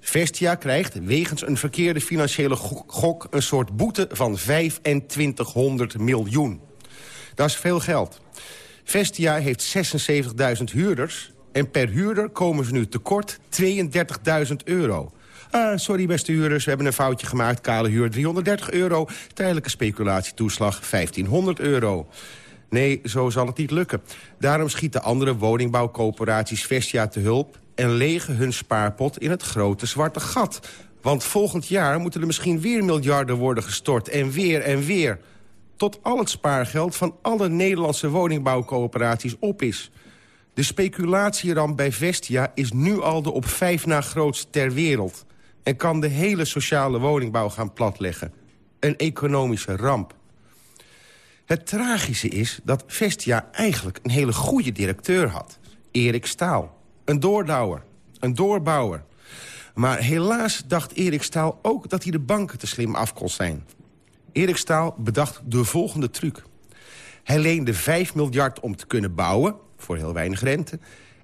Speaker 19: Vestia krijgt wegens een verkeerde financiële gok een soort boete van 2500 miljoen. Dat is veel geld. Vestia heeft 76.000 huurders en per huurder komen ze nu tekort 32.000 euro. Uh, sorry beste huurders, we hebben een foutje gemaakt. Kale huur 330 euro, tijdelijke speculatietoeslag 1500 euro. Nee, zo zal het niet lukken. Daarom schieten andere woningbouwcoöperaties Vestia te hulp... en legen hun spaarpot in het grote zwarte gat. Want volgend jaar moeten er misschien weer miljarden worden gestort. En weer en weer tot al het spaargeld van alle Nederlandse woningbouwcoöperaties op is. De speculatieramp bij Vestia is nu al de op vijf na grootst ter wereld... en kan de hele sociale woningbouw gaan platleggen. Een economische ramp. Het tragische is dat Vestia eigenlijk een hele goede directeur had. Erik Staal. Een doordouwer. Een doorbouwer. Maar helaas dacht Erik Staal ook dat hij de banken te slim af kon zijn. Erik Staal bedacht de volgende truc. Hij leende 5 miljard om te kunnen bouwen, voor heel weinig rente.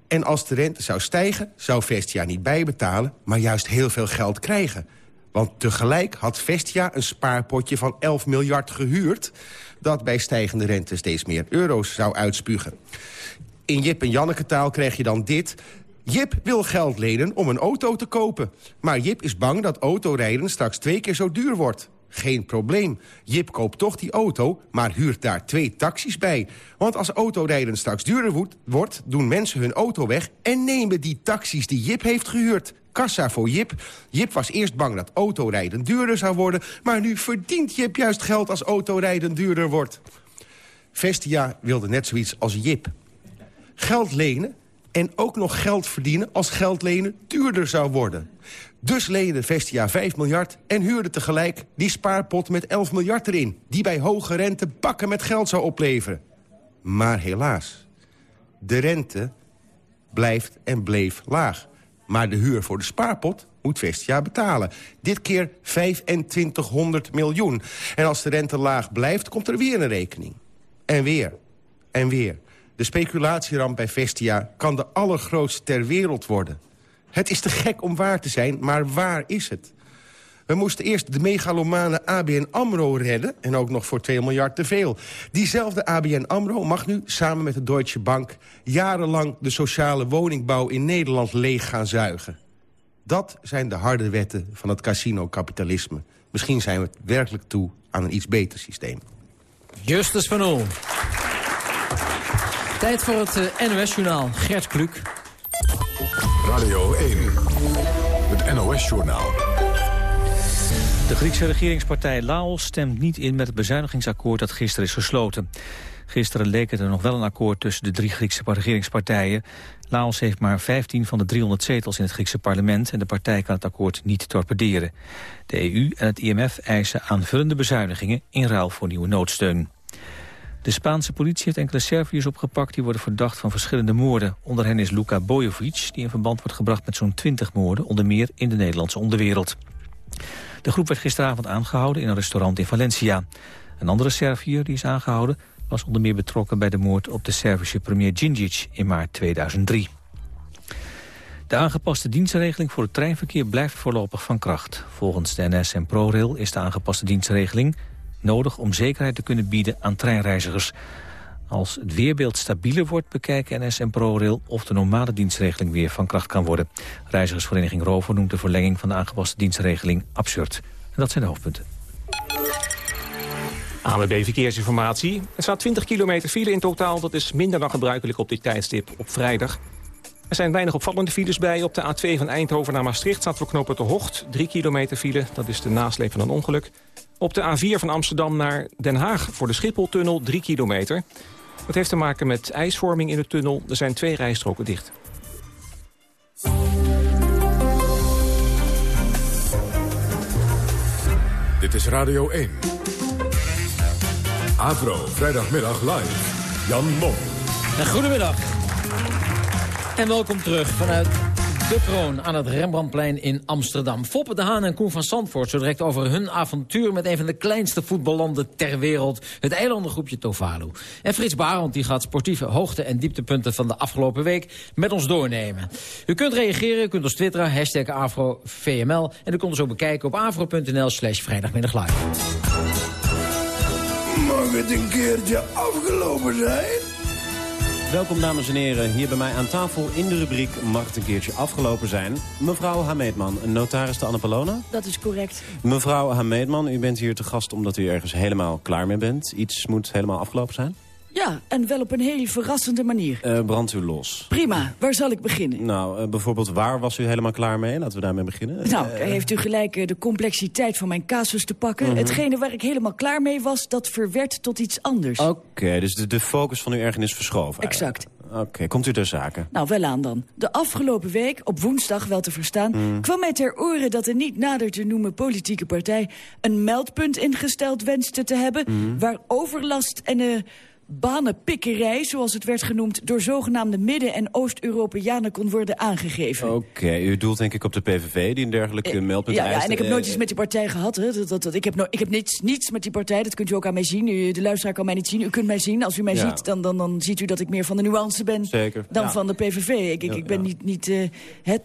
Speaker 19: En als de rente zou stijgen, zou Vestia niet bijbetalen... maar juist heel veel geld krijgen. Want tegelijk had Vestia een spaarpotje van 11 miljard gehuurd... dat bij stijgende rente steeds meer euro's zou uitspugen. In Jip en Janneke taal krijg je dan dit... Jip wil geld lenen om een auto te kopen. Maar Jip is bang dat autorijden straks twee keer zo duur wordt. Geen probleem. Jip koopt toch die auto, maar huurt daar twee taxis bij. Want als autorijden straks duurder wordt, doen mensen hun auto weg... en nemen die taxis die Jip heeft gehuurd. Kassa voor Jip. Jip was eerst bang dat autorijden duurder zou worden... maar nu verdient Jip juist geld als autorijden duurder wordt. Vestia wilde net zoiets als Jip. Geld lenen en ook nog geld verdienen als geld lenen duurder zou worden. Dus leende Vestia 5 miljard en huurde tegelijk die spaarpot met 11 miljard erin... die bij hoge rente bakken met geld zou opleveren. Maar helaas, de rente blijft en bleef laag. Maar de huur voor de spaarpot moet Vestia betalen. Dit keer 2500 miljoen. En als de rente laag blijft, komt er weer een rekening. En weer. En weer. De speculatieramp bij Vestia kan de allergrootste ter wereld worden. Het is te gek om waar te zijn, maar waar is het? We moesten eerst de megalomane ABN AMRO redden... en ook nog voor 2 miljard te veel. Diezelfde ABN AMRO mag nu samen met de Deutsche Bank... jarenlang de sociale woningbouw in Nederland leeg gaan zuigen. Dat zijn de harde wetten van het casino-kapitalisme. Misschien zijn we werkelijk toe aan een iets beter systeem.
Speaker 10: Justus van Oel. Tijd voor het eh, NOS-journaal. Gert Kluk.
Speaker 1: Radio 1, het NOS-journaal.
Speaker 2: De Griekse regeringspartij Laos stemt niet in met het bezuinigingsakkoord dat gisteren is gesloten. Gisteren leek het er nog wel een akkoord tussen de drie Griekse regeringspartijen. Laos heeft maar 15 van de 300 zetels in het Griekse parlement... en de partij kan het akkoord niet torpederen. De EU en het IMF eisen aanvullende bezuinigingen... in ruil voor nieuwe noodsteun. De Spaanse politie heeft enkele Serviërs opgepakt... die worden verdacht van verschillende moorden. Onder hen is Luka Bojovic, die in verband wordt gebracht met zo'n 20 moorden... onder meer in de Nederlandse onderwereld. De groep werd gisteravond aangehouden in een restaurant in Valencia. Een andere Serviër die is aangehouden was onder meer betrokken bij de moord op de Servische premier Djindjic in maart 2003. De aangepaste dienstregeling voor het treinverkeer blijft voorlopig van kracht. Volgens de NS en ProRail is de aangepaste dienstregeling nodig om zekerheid te kunnen bieden aan treinreizigers. Als het weerbeeld stabieler wordt, bekijken NS en ProRail of de normale dienstregeling weer van kracht kan worden. Reizigersvereniging Rover noemt de verlenging van de aangepaste dienstregeling absurd. En dat zijn de hoofdpunten.
Speaker 6: ANWB Verkeersinformatie. Er staat 20 kilometer file in totaal. Dat is minder dan gebruikelijk op dit tijdstip op vrijdag. Er zijn weinig opvallende files bij. Op de A2 van Eindhoven naar Maastricht staat voor knopen de Hocht. 3 kilometer file, dat is de nasleep van een ongeluk. Op de A4 van Amsterdam naar Den Haag voor de Schipholtunnel 3 kilometer. Dat heeft te maken met ijsvorming in de tunnel. Er zijn twee rijstroken dicht.
Speaker 1: Dit is Radio 1. Avro, vrijdagmiddag live. Jan Mom.
Speaker 10: En goedemiddag. En welkom terug vanuit de kroon aan het Rembrandtplein in Amsterdam. Foppe de Haan en Koen van Zandvoort zo direct over hun avontuur... met een van de kleinste voetballanden ter wereld, het eilandengroepje Tovalu. En Frits Barend die gaat sportieve hoogte- en dieptepunten van de afgelopen week met ons doornemen. U kunt reageren, u kunt ons twitteren, hashtag AfroVML... en u kunt ons ook bekijken op afro.nl slash vrijdagmiddag live.
Speaker 13: Mag het een keertje afgelopen zijn?
Speaker 11: Welkom dames en heren, hier bij mij aan tafel in de rubriek Mag het een keertje afgelopen zijn? Mevrouw Hameetman, notaris de Annapolona.
Speaker 12: Dat is correct.
Speaker 11: Mevrouw Hameetman, u bent hier te gast omdat u ergens helemaal klaar mee bent. Iets moet helemaal afgelopen zijn?
Speaker 12: Ja, en wel op een heel verrassende manier.
Speaker 11: Uh, brandt u los.
Speaker 12: Prima, waar zal ik beginnen?
Speaker 11: Nou, uh, bijvoorbeeld waar was u helemaal klaar mee? Laten we daarmee beginnen.
Speaker 12: Nou, uh, heeft u gelijk de complexiteit van mijn casus te pakken.
Speaker 11: Mhm.
Speaker 12: Hetgene waar ik helemaal klaar mee was, dat verwerd tot iets anders.
Speaker 11: Oké, dus de, de focus van uw ergernis verschoven.
Speaker 12: Exact.
Speaker 11: Oké, komt u ter zake?
Speaker 12: Nou, wel aan dan. De afgelopen week, op woensdag wel te verstaan...
Speaker 11: Mm.
Speaker 12: kwam mij ter oren dat een niet nader te noemen politieke partij... een meldpunt ingesteld wenste te hebben...
Speaker 11: Mm.
Speaker 12: waar overlast en... Uh, banenpikkerij, zoals het werd genoemd... door zogenaamde Midden- en Oost-Europeanen kon worden aangegeven.
Speaker 11: Oké, u doelt denk ik op de PVV die een dergelijke uh, meldpunt
Speaker 12: ja,
Speaker 11: eist.
Speaker 12: Ja, en ik heb
Speaker 11: uh,
Speaker 12: nooit iets met die partij gehad. Hè. Dat, dat, dat, ik heb, no ik heb niets, niets met die partij, dat kunt u ook aan mij zien. U, de luisteraar kan mij niet zien, u kunt mij zien. Als u mij
Speaker 11: Ja.
Speaker 12: ziet, dan, dan, dan ziet u dat ik meer van de nuance ben...
Speaker 11: Zeker.
Speaker 12: dan
Speaker 11: Ja.
Speaker 12: van de PVV. Ik, ik, ik ben niet... niet uh,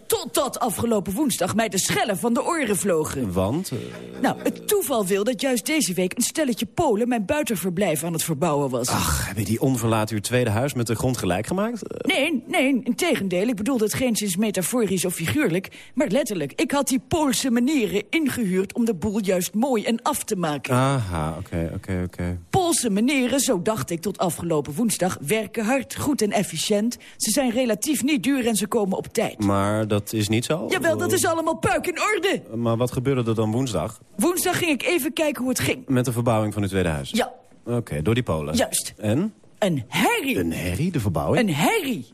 Speaker 12: totdat afgelopen woensdag mij de schellen van de oren vlogen.
Speaker 11: Want? eh,
Speaker 12: Nou, het toeval wil dat juist deze week een stelletje Polen... mijn buitenverblijf aan het verbouwen was.
Speaker 11: Ach, hebben die onverlaat uw tweede huis met de grond gelijk gemaakt? Eh,
Speaker 12: Nee, nee, in tegendeel. Ik bedoelde het geen sinds metaforisch of figuurlijk, maar letterlijk. Ik had die Poolse manieren ingehuurd om de boel juist mooi en af te maken.
Speaker 11: Aha, oké, oké, oké.
Speaker 12: Poolse manieren, zo dacht ik tot afgelopen woensdag, werken hard, goed en efficiënt. Ze zijn relatief niet duur en ze komen op tijd.
Speaker 11: Maar dat is niet zo?
Speaker 12: Jawel, dat is allemaal puik in orde.
Speaker 11: Maar wat gebeurde er dan woensdag
Speaker 12: Woensdag ging ik even kijken hoe het ging.
Speaker 11: met de verbouwing van uw tweede huis?
Speaker 12: Ja,
Speaker 11: Oké, door die Polen?
Speaker 12: Juist.
Speaker 11: En?
Speaker 12: een herrie.
Speaker 11: Een herrie, de verbouwing?
Speaker 12: Een herrie.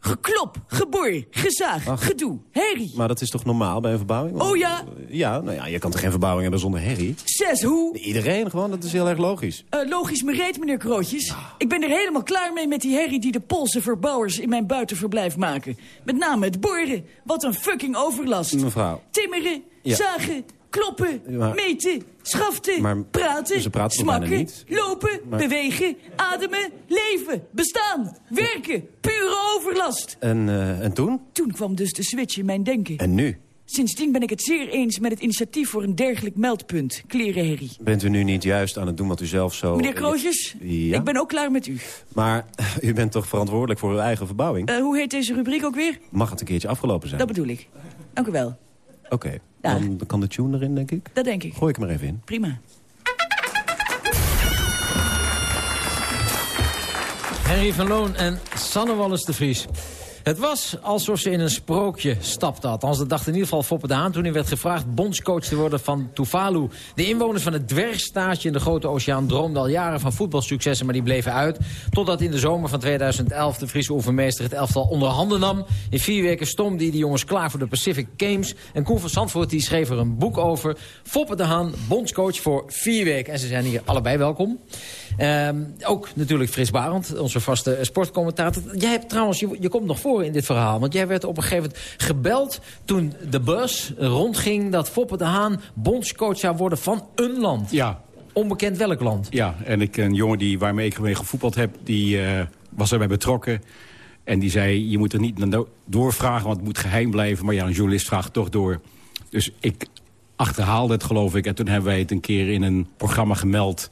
Speaker 12: Geklop, geboor, gezaag,
Speaker 11: Ach.
Speaker 12: gedoe, herrie.
Speaker 11: Maar dat is toch normaal bij een verbouwing?
Speaker 12: Oh ja,
Speaker 11: Ja, nou ja, je kan toch geen verbouwing hebben zonder herrie?
Speaker 12: zes hoe.
Speaker 11: Iedereen gewoon, dat is heel erg logisch.
Speaker 12: Eh, logisch me reet, meneer Krootjes. Ik ben er helemaal klaar mee met die herrie die de Poolse verbouwers in mijn buitenverblijf maken. Met name het boren. Wat een fucking overlast.
Speaker 11: Mevrouw.
Speaker 12: Timmeren,
Speaker 11: Ja.
Speaker 12: zagen, kloppen,
Speaker 11: Maar-
Speaker 12: meten, schaften,
Speaker 11: Maar-
Speaker 12: praten,
Speaker 11: ze praten
Speaker 12: smakken,
Speaker 11: niet?
Speaker 12: lopen,
Speaker 11: Maar-
Speaker 12: bewegen, ademen, leven, bestaan, werken, pure overlast.
Speaker 11: En, eh, en toen?
Speaker 12: Toen kwam dus de switch in mijn denken.
Speaker 11: En nu?
Speaker 12: Sindsdien ben ik het zeer eens met het initiatief voor een dergelijk meldpunt. Klerenherrie.
Speaker 11: Bent u nu niet juist aan het doen wat u zelf zo...
Speaker 12: Meneer Kroosjes,
Speaker 11: Ja?
Speaker 12: ik ben ook klaar met u.
Speaker 11: Maar <laughs> u bent toch verantwoordelijk voor uw eigen verbouwing?
Speaker 12: Eh, hoe heet deze rubriek ook weer?
Speaker 11: Mag het een keertje afgelopen zijn?
Speaker 12: Dat bedoel ik. Dank u wel.
Speaker 11: Oké, dan kan de tune erin, denk ik.
Speaker 12: Dat denk ik.
Speaker 11: Gooi ik hem er even in.
Speaker 12: Prima.
Speaker 10: Henry van Loon en Sanne Wallis de Vries. Het was alsof ze in een sprookje stapte. Althans, dat dacht in ieder geval Foppe de Haan toen hij werd gevraagd bondscoach te worden van Tuvalu. De inwoners van het dwergstaatje in de Grote Oceaan droomden al jaren van voetbalsuccessen, maar die bleven uit. Totdat in de zomer van 2011 de Friese oefenmeester het elftal onder handen nam. In vier weken stoomde hij de jongens klaar voor de Pacific Games. En Koen van Zandvoort die schreef er een boek over. Foppe de Haan, bondscoach voor vier weken. En ze zijn hier allebei welkom. Ehm, ook natuurlijk Fris Barend, onze vaste sportcommentator. Jij hebt trouwens, je, je komt nog voor in dit verhaal. Want jij werd op een gegeven moment gebeld toen de bus rondging... dat Foppe de Haan bondscoach zou worden van een land.
Speaker 20: Ja.
Speaker 10: Onbekend welk land.
Speaker 20: Ja, en ik, een jongen die, waarmee ik mee gevoetbald heb, die uh, was erbij betrokken. En die zei, je moet er niet naar doorvragen, want het moet geheim blijven. Maar ja, een journalist vraagt toch door. Dus ik achterhaalde het, geloof ik. En toen hebben wij het een keer in een programma gemeld...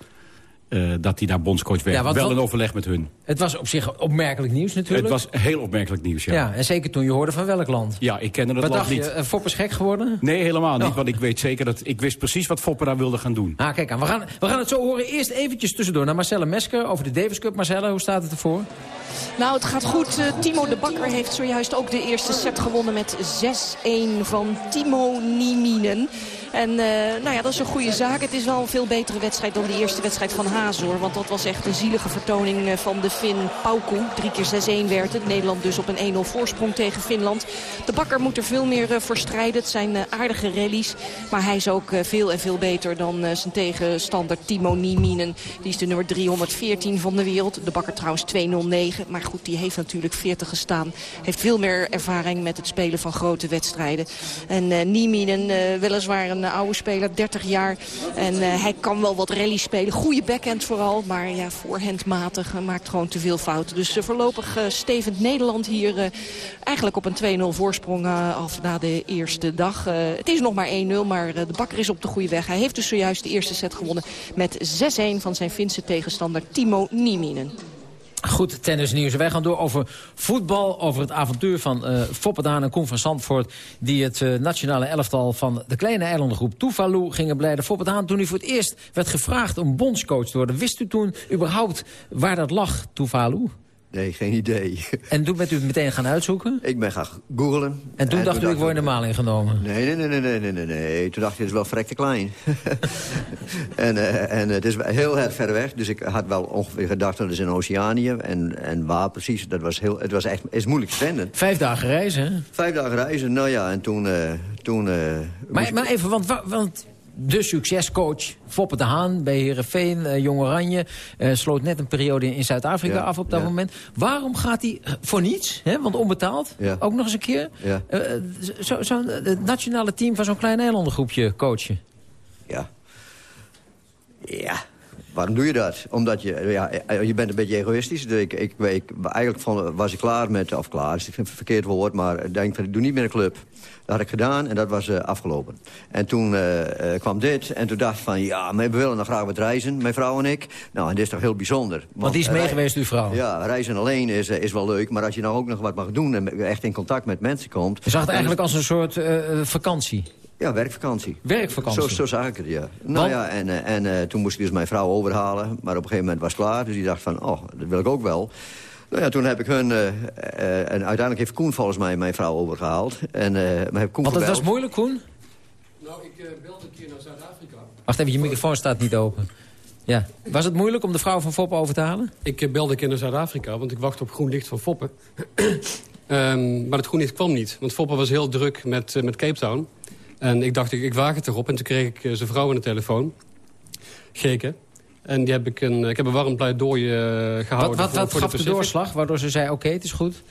Speaker 20: Uh, dat hij daar bondscoach werd. Ja, wel in overleg met hun.
Speaker 10: Het was op zich opmerkelijk nieuws natuurlijk.
Speaker 20: Het was heel opmerkelijk nieuws, ja.
Speaker 10: ja en zeker toen je hoorde van welk land.
Speaker 20: Ja, ik kende het
Speaker 10: wat
Speaker 20: land
Speaker 10: dacht
Speaker 20: niet.
Speaker 10: Je, uh, Foppe is gek geworden?
Speaker 20: Nee, helemaal niet. Oh. Want ik weet zeker dat... Ik wist precies wat Foppe daar wilde gaan doen.
Speaker 10: Ah, kijk aan. We gaan, we gaan het zo horen. Eerst eventjes tussendoor naar Marcelle Mesker over de Davis Cup. Marcelle, hoe staat het ervoor?
Speaker 21: Nou, het gaat goed. Uh, Timo de Bakker heeft zojuist ook de eerste set gewonnen met 6-1 van Timo Nieminen. En uh, nou ja, dat is een goede zaak. Het is wel een veel betere wedstrijd dan de eerste wedstrijd van Haas hoor. Want dat was echt een zielige vertoning van de Fin Pauku. Drie keer 6-1 werd het. Nederland dus op een 1-0 voorsprong tegen Finland. De Bakker moet er veel meer uh, voor strijden. Het zijn aardige rallies. Maar hij is ook veel en veel beter dan zijn tegenstander Timo Nieminen. Die is de nummer 314 van de wereld. De Bakker trouwens 209. Maar goed, die heeft natuurlijk 40 gestaan. Heeft veel meer ervaring met het spelen van grote wedstrijden. En Nieminen, weliswaar een oude speler, 30 jaar. En hij kan wel wat rally spelen. Goede backhand vooral. Maar ja, voorhandmatig maakt gewoon te veel fouten. Dus voorlopig stevend Nederland hier eigenlijk op een 2-0 voorsprong af na de eerste dag. het is nog maar 1-0, maar de Bakker is op de goede weg. Hij heeft dus zojuist de eerste set gewonnen met 6-1 van zijn Finse tegenstander Timo Nieminen.
Speaker 10: Goed, tennisnieuws. Wij gaan door over voetbal, over het avontuur van uh, Foppe Daan en Koen van Zandvoort... die het uh, nationale elftal van de kleine eilandengroep Tuvalu gingen blijden. Foppe Daan, toen u voor het eerst werd gevraagd om bondscoach te worden... wist u toen überhaupt waar dat lag, Tuvalu?
Speaker 22: Nee, geen idee. <laughs>
Speaker 10: En toen bent u het meteen gaan uitzoeken?
Speaker 22: Ik ben gaan googlen.
Speaker 10: En toen en dacht toen u, ik word normaal ingenomen?
Speaker 22: Nee, nee, nee, nee, nee, nee, nee, nee. Toen dacht je, het is wel verrekte klein. <laughs> en, uh, en het is heel erg ver weg. Dus ik had wel ongeveer gedacht, dat is in Oceanië. En, en waar precies, dat was heel, het was echt is moeilijk te vinden.
Speaker 10: Vijf dagen reizen, hè?
Speaker 22: Vijf dagen reizen, nou ja. En toen... Uh, toen uh,
Speaker 10: maar, maar even, want... want de succescoach Foppe de Haan bij Heerenveen, uh, Jong Oranje... Uh, sloot net een periode in, Zuid-Afrika ja, af op dat ja. moment. Waarom gaat hij uh, voor niets, hè, want onbetaald,
Speaker 22: ja.
Speaker 10: ook nog eens een keer... Zo'n zo het nationale team van zo'n klein eilandengroepje coachen?
Speaker 22: Ja. Ja. Waarom doe je dat? Omdat je, ja, je bent een beetje egoïstisch. Ik, ik, ik, eigenlijk van, was ik klaar met, of klaar is een verkeerd woord... maar ik denk van, ik doe niet meer een club. Dat had ik gedaan en dat was uh, afgelopen. En toen uh, uh, kwam dit en toen dacht ik van... ja, maar we willen nog graag wat reizen, mijn vrouw en ik. Nou, en dit is toch heel bijzonder. Want,
Speaker 10: want die is mee geweest, uw vrouw?
Speaker 22: Ja, reizen alleen is, is wel leuk. Maar als je nou ook nog wat mag doen en echt in contact met mensen komt...
Speaker 10: Je zag het eigenlijk als een soort vakantie?
Speaker 22: Ja, werkvakantie.
Speaker 10: Werkvakantie?
Speaker 22: Zo, zo zag ik het, ja. Nou ja, en, en uh, toen moest ik dus mijn vrouw overhalen. Maar op een gegeven moment was het klaar. Dus die dacht van, oh, dat wil ik ook wel. Nou ja, toen heb ik hun... Uh, uh, en uiteindelijk heeft Koen volgens mij mijn vrouw overgehaald. En, maar heb Koen
Speaker 10: Want het was moeilijk, Koen?
Speaker 23: Nou, ik belde een keer naar Zuid-Afrika.
Speaker 10: Wacht even, je microfoon staat niet open. Ja. Was het moeilijk om de vrouw van Foppe over te halen?
Speaker 23: Ik belde een keer naar Zuid-Afrika, want ik wachtte op groen licht van Foppe. um, <clears throat> maar het groen licht kwam niet. Want Foppe was heel druk met, met Cape Town. En ik dacht, ik, ik waag het erop. En toen kreeg ik uh, zijn vrouw aan de telefoon. Geke. En die heb ik, een, ik heb een warm pleidooi uh, gehouden.
Speaker 10: Wat, wat,
Speaker 23: voor,
Speaker 10: wat
Speaker 23: voor
Speaker 10: gaf
Speaker 23: de,
Speaker 10: de doorslag, waardoor ze zei, oké, okay, het is goed?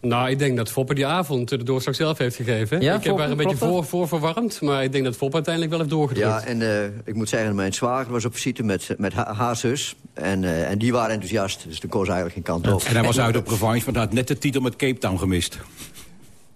Speaker 23: Nou, ik denk dat Foppe die avond de doorslag zelf heeft gegeven.
Speaker 10: Ja,
Speaker 23: ik heb haar een beetje voor, voor verwarmd. Maar ik denk dat Foppe uiteindelijk wel heeft doorgedrukt.
Speaker 22: Ja, en uh, ik moet zeggen, mijn zwager was op visite met, met ha haar zus. En, uh, en die waren enthousiast. Dus toen koos eigenlijk geen kant op.
Speaker 20: En hij was uit op revanche, want hij had net de titel met Cape Town gemist.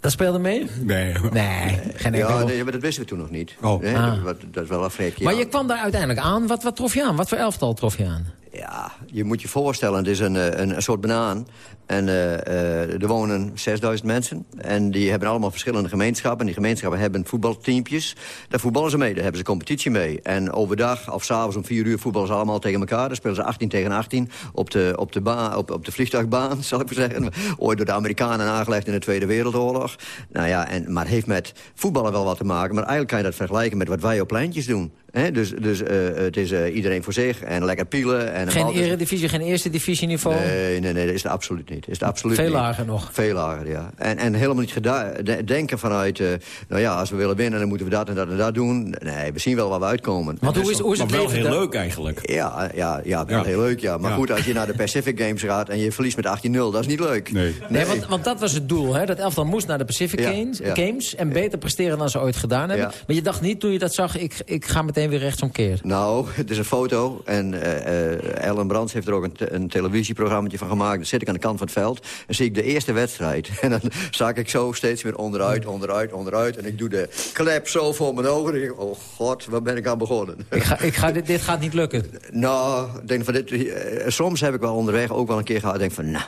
Speaker 10: Dat speelde mee?
Speaker 20: Nee.
Speaker 10: Nee, geen
Speaker 22: ja, nee, maar dat wisten we toen nog niet.
Speaker 20: Oh.
Speaker 22: Nee,
Speaker 10: Ah.
Speaker 22: dat, dat, is wel afgerekend.
Speaker 10: Maar
Speaker 22: ja.
Speaker 10: je kwam daar uiteindelijk aan. Wat, wat trof je aan? Wat voor elftal trof je aan?
Speaker 22: Ja, je moet je voorstellen, het is een, eh, een, soort banaan. En eh, eh, er wonen 6000 mensen. En die hebben allemaal verschillende gemeenschappen. En die gemeenschappen hebben voetbalteampjes. Daar voetballen ze mee, daar hebben ze competitie mee. En overdag of s'avonds om 4 uur voetballen ze allemaal tegen elkaar. Dan spelen ze 18 tegen 18 op de, op de, op, op de vliegtuigbaan, <laughs> zal ik maar zeggen. Ooit door de Amerikanen aangelegd in de Tweede Wereldoorlog. Nou ja, en, maar heeft met voetballen wel wat te maken. Maar eigenlijk kan je dat vergelijken met wat wij op pleintjes doen. Hè, dus dus eh, het is eh, iedereen voor zich en lekker pielen. En een
Speaker 10: Geen eredivisie, geen eerste divisieniveau?
Speaker 22: Nee, nee, nee, dat is het absoluut niet. Is het absoluut
Speaker 10: Veel
Speaker 22: niet.
Speaker 10: lager nog.
Speaker 22: Veel lager, ja. En, en helemaal niet de- denken vanuit... eh, nou ja, als we willen winnen, dan moeten we dat en dat en dat doen. Nee, we zien wel waar we uitkomen.
Speaker 10: Want hoe is- hoe is het
Speaker 20: maar wel heel leuk eigenlijk.
Speaker 22: Ja, ja, ja, wel
Speaker 20: Ja.
Speaker 22: heel leuk, ja. Maar
Speaker 20: Ja.
Speaker 22: goed, als je naar de Pacific Games gaat en je verliest met 18-0, dat is niet leuk. Nee.
Speaker 10: Nee, want, want dat was het doel. Hè? Dat elftal moest naar de Pacific
Speaker 22: Ja,
Speaker 10: Games,
Speaker 22: ja.
Speaker 10: Games en beter presteren dan ze ooit gedaan hebben.
Speaker 22: Ja.
Speaker 10: Maar je dacht niet toen je dat zag, ik, ik ga meteen weer rechtsomkeer.
Speaker 22: Nou, het is een foto. En eh eh, Ellen Brands heeft er ook een, een televisieprogramma van gemaakt. Dan zit ik aan de kant van het veld. En zie ik de eerste wedstrijd. <laughs> En dan zag ik zo steeds weer onderuit, onderuit, onderuit. En ik doe de klep zo voor mijn ogen. En ik denk, oh god, waar ben ik aan begonnen?
Speaker 10: Ik ga, ik ga, dit, dit gaat niet lukken. <laughs>
Speaker 22: Nou, denk van dit, eh, soms heb ik wel onderweg ook wel een keer gehad. Denk van, nou,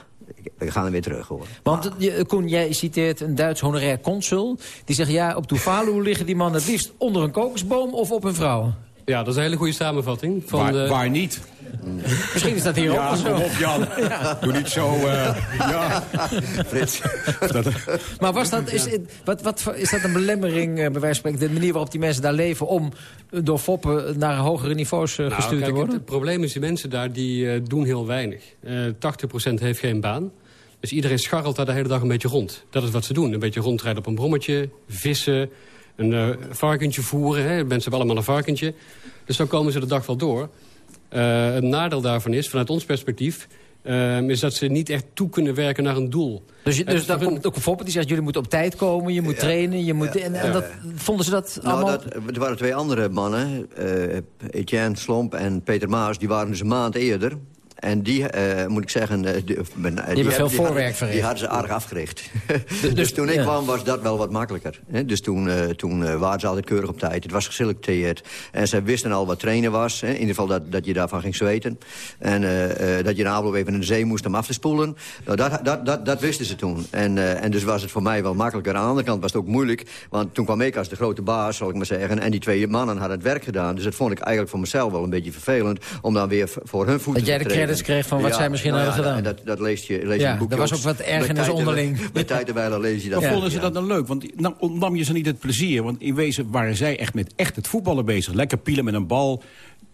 Speaker 22: we gaan er weer terug hoor.
Speaker 10: Want je, Koen, jij citeert een Duits honorair consul. Die zegt, ja, op Tuvalu <laughs> liggen die mannen het liefst onder een kokosboom of op hun vrouw.
Speaker 23: Ja, dat is een hele goede samenvatting. Van
Speaker 20: Waar,
Speaker 23: de...
Speaker 20: waar niet?
Speaker 10: Misschien is dat hier
Speaker 20: Ja,
Speaker 10: ook zo.
Speaker 20: kom op Jan. <laughs> Doe niet zo... eh, ja.
Speaker 22: Frits.
Speaker 10: Maar was dat, is, wat, wat, is dat een belemmering, eh, bij wijze van spreken... de manier waarop die mensen daar leven... om eh, door foppen naar hogere niveaus
Speaker 23: Nou,
Speaker 10: gestuurd
Speaker 23: kijk,
Speaker 10: te worden?
Speaker 23: Het, het probleem is, die mensen daar die, eh, doen heel weinig. Eh 80% heeft geen baan. Dus iedereen scharrelt daar de hele dag een beetje rond. Dat is wat ze doen. Een beetje rondrijden op een brommetje, vissen, een varkentje voeren. Hè. Mensen hebben allemaal een varkentje. Dus dan komen ze de dag wel door. Eh het nadeel daarvan is, vanuit ons perspectief... eh, is dat ze niet echt toe kunnen werken naar een doel.
Speaker 10: Dus, dus
Speaker 23: hun-
Speaker 10: komt ook een voorbeeld die zegt... jullie moeten op tijd komen, je moet trainen, je moet... en, en
Speaker 22: Ja.
Speaker 10: dat, vonden ze dat
Speaker 22: Nou,
Speaker 10: allemaal...
Speaker 22: dat, er waren twee andere mannen, eh Etienne Slomp en Peter Maas... die waren dus een maand eerder. En die, eh, moet ik zeggen... eh, die, ben- eh,
Speaker 10: veel
Speaker 22: hebben-
Speaker 10: voorwerk
Speaker 22: hadden-
Speaker 10: verricht.
Speaker 22: Die hadden ze aardig afgericht. <laughs> dus, toen ik
Speaker 10: ja.
Speaker 22: kwam was dat wel wat makkelijker. Hè? Dus toen, eh, toen eh, waren ze altijd keurig op tijd. Het was geselecteerd. En ze wisten al wat trainen was. Hè? In ieder geval dat, dat je daarvan ging zweten. En eh, eh, dat je na afloop even in de zee moest om af te spoelen. Nou, dat, dat, dat, dat wisten ze toen. En, eh, en dus was het voor mij wel makkelijker. Aan de andere kant was het ook moeilijk. Want toen kwam ik als de grote baas, zal ik maar zeggen. En die twee mannen hadden het werk gedaan. Dus dat vond ik eigenlijk voor mezelf wel een beetje vervelend. Om dan weer voor hun voeten te
Speaker 10: de credits kreeg van wat zij misschien
Speaker 22: nou
Speaker 10: hadden gedaan.
Speaker 22: En dat, dat leest je, leest je
Speaker 10: Ja,
Speaker 22: een boekje
Speaker 10: er was ook wat ergernis
Speaker 22: Bij Tijden-
Speaker 10: onderling.
Speaker 22: Bij tijdenwijlen lees je dat.
Speaker 20: Maar vonden ze
Speaker 22: Ja.
Speaker 20: dat dan leuk? Want nou, ontnam je ze niet het plezier? Want in wezen waren zij echt met echt het voetballen bezig. Lekker pielen met een bal.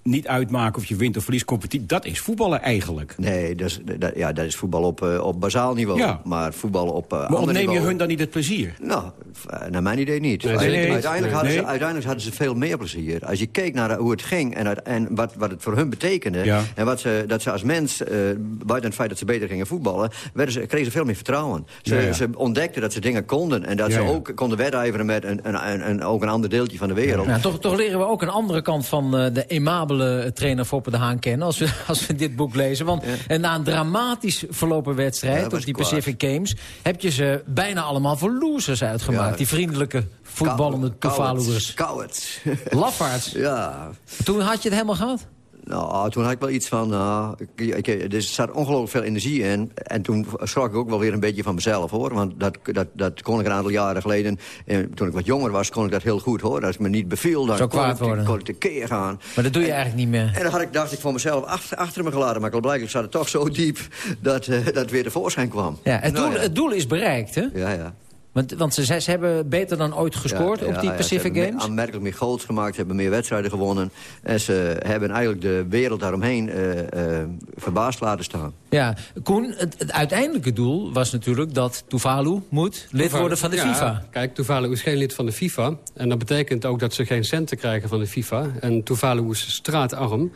Speaker 20: Niet uitmaken of je wint of verliest competitie. Dat is voetballen eigenlijk.
Speaker 22: Nee, dat is, dat, ja, dat is voetbal op, eh, op bazaal niveau.
Speaker 20: Ja.
Speaker 22: Maar voetbal op uh,
Speaker 20: Maar ontneem je hun dan niet het plezier?
Speaker 22: Nou, eh, naar mijn idee niet.
Speaker 20: Nee,
Speaker 22: uiteindelijk, hadden ze, uiteindelijk hadden ze veel meer plezier. Als je keek naar hoe het ging en, uit- en wat, wat het voor hun betekende...
Speaker 20: Ja.
Speaker 22: en wat ze, dat ze als mens, eh, buiten het feit dat ze beter gingen voetballen... Werden ze, kregen ze veel meer vertrouwen. Ze,
Speaker 20: Ja, ja.
Speaker 22: ze ontdekten dat ze dingen konden... en dat
Speaker 20: Ja,
Speaker 22: ze
Speaker 20: ja.
Speaker 22: ook konden wedijveren met een, een, een, een- ook een ander deeltje van de wereld.
Speaker 10: Nou, toch, toch leren we ook een andere kant van eh, de emabele trainer Foppe de Haan kennen... als we, <laughs> als we dit boek lezen. Want eh, na een dramatisch verlopen
Speaker 22: Ja,
Speaker 10: wedstrijd
Speaker 22: was
Speaker 10: op die
Speaker 22: kwaad.
Speaker 10: Pacific Games... heb je ze bijna allemaal voor losers uitgemaakt.
Speaker 22: Ja.
Speaker 10: die vriendelijke voetballende Tuvalu'ers.
Speaker 22: Cowards. <laughs>
Speaker 10: Lafaards.
Speaker 22: ja.
Speaker 10: Toen had je het helemaal gehad?
Speaker 22: Nou, toen had ik wel iets van... nou, ik, ik, er zat ongelooflijk veel energie in. En toen schrok ik ook wel weer een beetje van mezelf, hoor. Want dat, dat, dat kon ik een aantal jaren geleden... eh, toen ik wat jonger was, kon ik dat heel goed, hoor. Als het me niet beviel, dan
Speaker 10: Zo
Speaker 22: kon
Speaker 10: kwaad
Speaker 22: ik, kon ik tekeer gaan.
Speaker 10: Maar dat doe je eigenlijk niet meer.
Speaker 22: En dan had ik, dacht ik voor mezelf achter, achter me gelaten. Maar blijkbaar zat het toch zo diep dat eh, dat weer tevoorschijn kwam.
Speaker 10: Ja, het,
Speaker 22: Nou
Speaker 10: doel, het doel is bereikt, hè?
Speaker 22: Ja, ja.
Speaker 10: Want, want ze, ze hebben beter dan ooit gescoord
Speaker 22: Ja,
Speaker 10: op
Speaker 22: ja,
Speaker 10: die
Speaker 22: ja, ze
Speaker 10: Pacific
Speaker 22: hebben
Speaker 10: Games.
Speaker 22: aanmerkelijk meer goals gemaakt. Ze hebben meer wedstrijden gewonnen. En ze hebben eigenlijk de wereld daaromheen eh, eh, verbaasd laten staan.
Speaker 10: Ja, Koen, het, het uiteindelijke doel was natuurlijk dat Tuvalu moet lid
Speaker 23: Tuvalu-
Speaker 10: worden van de
Speaker 23: ja,
Speaker 10: FIFA.
Speaker 23: Kijk, Tuvalu is geen lid van de FIFA. En dat betekent ook dat ze geen centen krijgen van de FIFA. En Tuvalu is straatarm.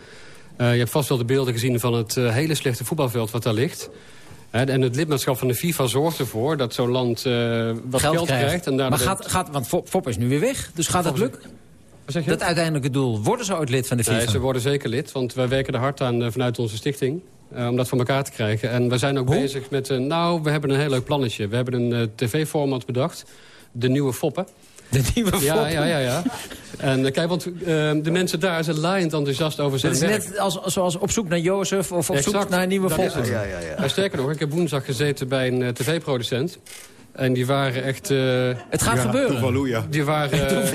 Speaker 23: Eh, je hebt vast wel de beelden gezien van het hele slechte voetbalveld wat daar ligt. En het lidmaatschap van de FIFA zorgt ervoor dat zo'n land eh, wat geld, krijgt. En
Speaker 10: maar gaat, gaat, want Fop, is nu weer weg, dus gaat dat lukken?
Speaker 23: Zeg je?
Speaker 10: Dat uiteindelijke doel, worden ze ooit lid van de FIFA?
Speaker 23: Nee, ze worden zeker lid, want wij werken er hard aan eh, vanuit onze stichting. eh, om dat voor elkaar te krijgen. En we zijn ook bezig met... een. nou, we hebben een heel leuk plannetje. We hebben een tv-format bedacht. De Nieuwe Foppen.
Speaker 10: De nieuwe
Speaker 23: Ja, ja, ja. ja. En eh, kijk, want eh, de mensen daar zijn laaiend enthousiast over zijn
Speaker 10: Dat is
Speaker 23: werk.
Speaker 10: net als, zoals op zoek naar Jozef of op zoek naar een nieuwe
Speaker 23: Dat is
Speaker 10: Foppe.
Speaker 23: het. En sterker nog, ik heb woensdag gezeten bij een eh, tv-producent. En die waren echt... eh,
Speaker 10: Het gaat gebeuren.
Speaker 23: Die waren... <laughs>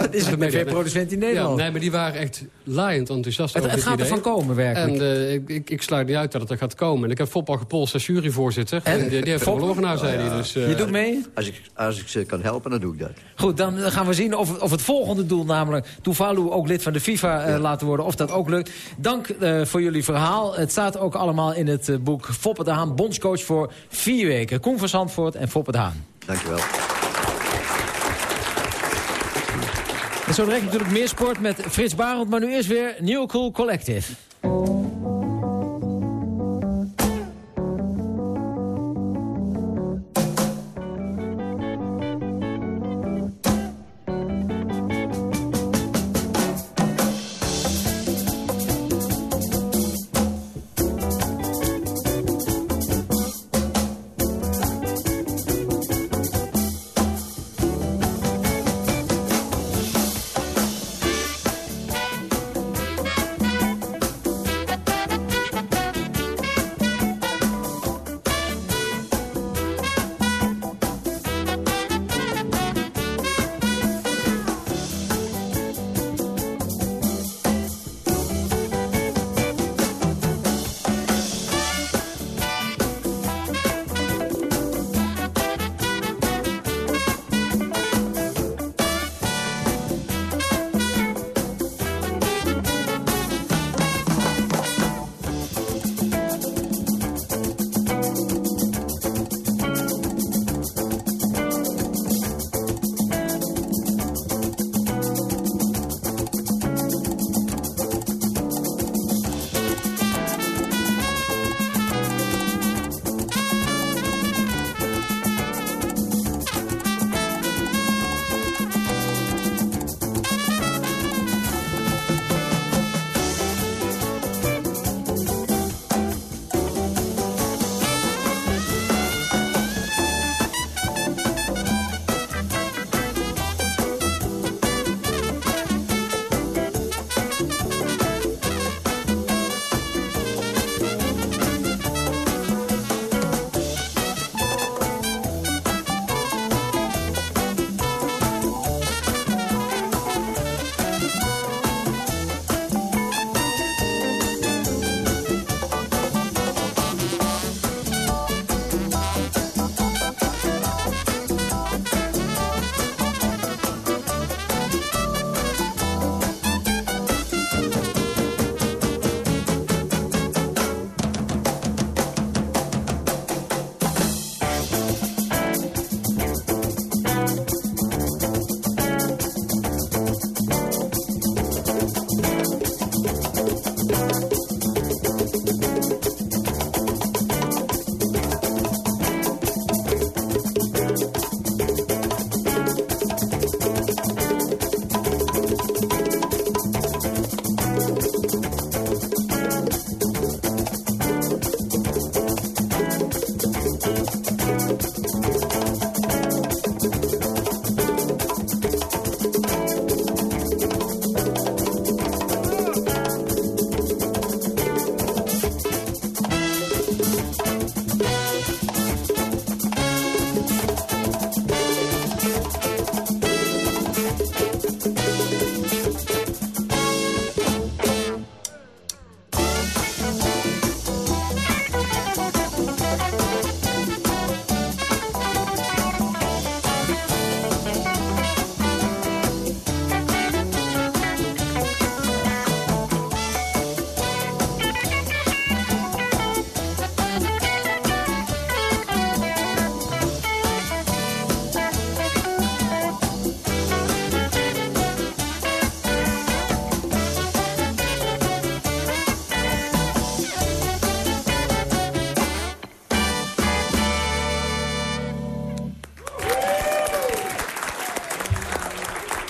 Speaker 10: Dat is een tv-producent in Nederland.
Speaker 23: Ja, nee, maar die waren echt laaiend enthousiast
Speaker 10: Het-
Speaker 23: over
Speaker 10: het
Speaker 23: dit
Speaker 10: gaat
Speaker 23: idee.
Speaker 10: ervan komen, werkelijk.
Speaker 23: En eh, ik, ik, ik sluit niet uit dat het er gaat komen. En ik heb Fop al gepolst als juryvoorzitter. En, die, die heeft
Speaker 10: Fop?
Speaker 23: naar, zei hij. Dus, eh,
Speaker 10: Je doet mee?
Speaker 22: Als ik, als ik ze kan helpen, dan doe ik dat.
Speaker 10: Goed, dan gaan we zien of, of het volgende doel, namelijk Tuvalu ook lid van de FIFA laten worden, of dat ook lukt. Dank eh, voor jullie verhaal. Het staat ook allemaal in het boek Foppe de Haan, bondscoach voor vier weken. Koen van Zandvoort en de Haan.
Speaker 22: Dankjewel.
Speaker 10: En zo direct natuurlijk meer sport met Frits Barend, maar nu eerst weer New Cool Collective.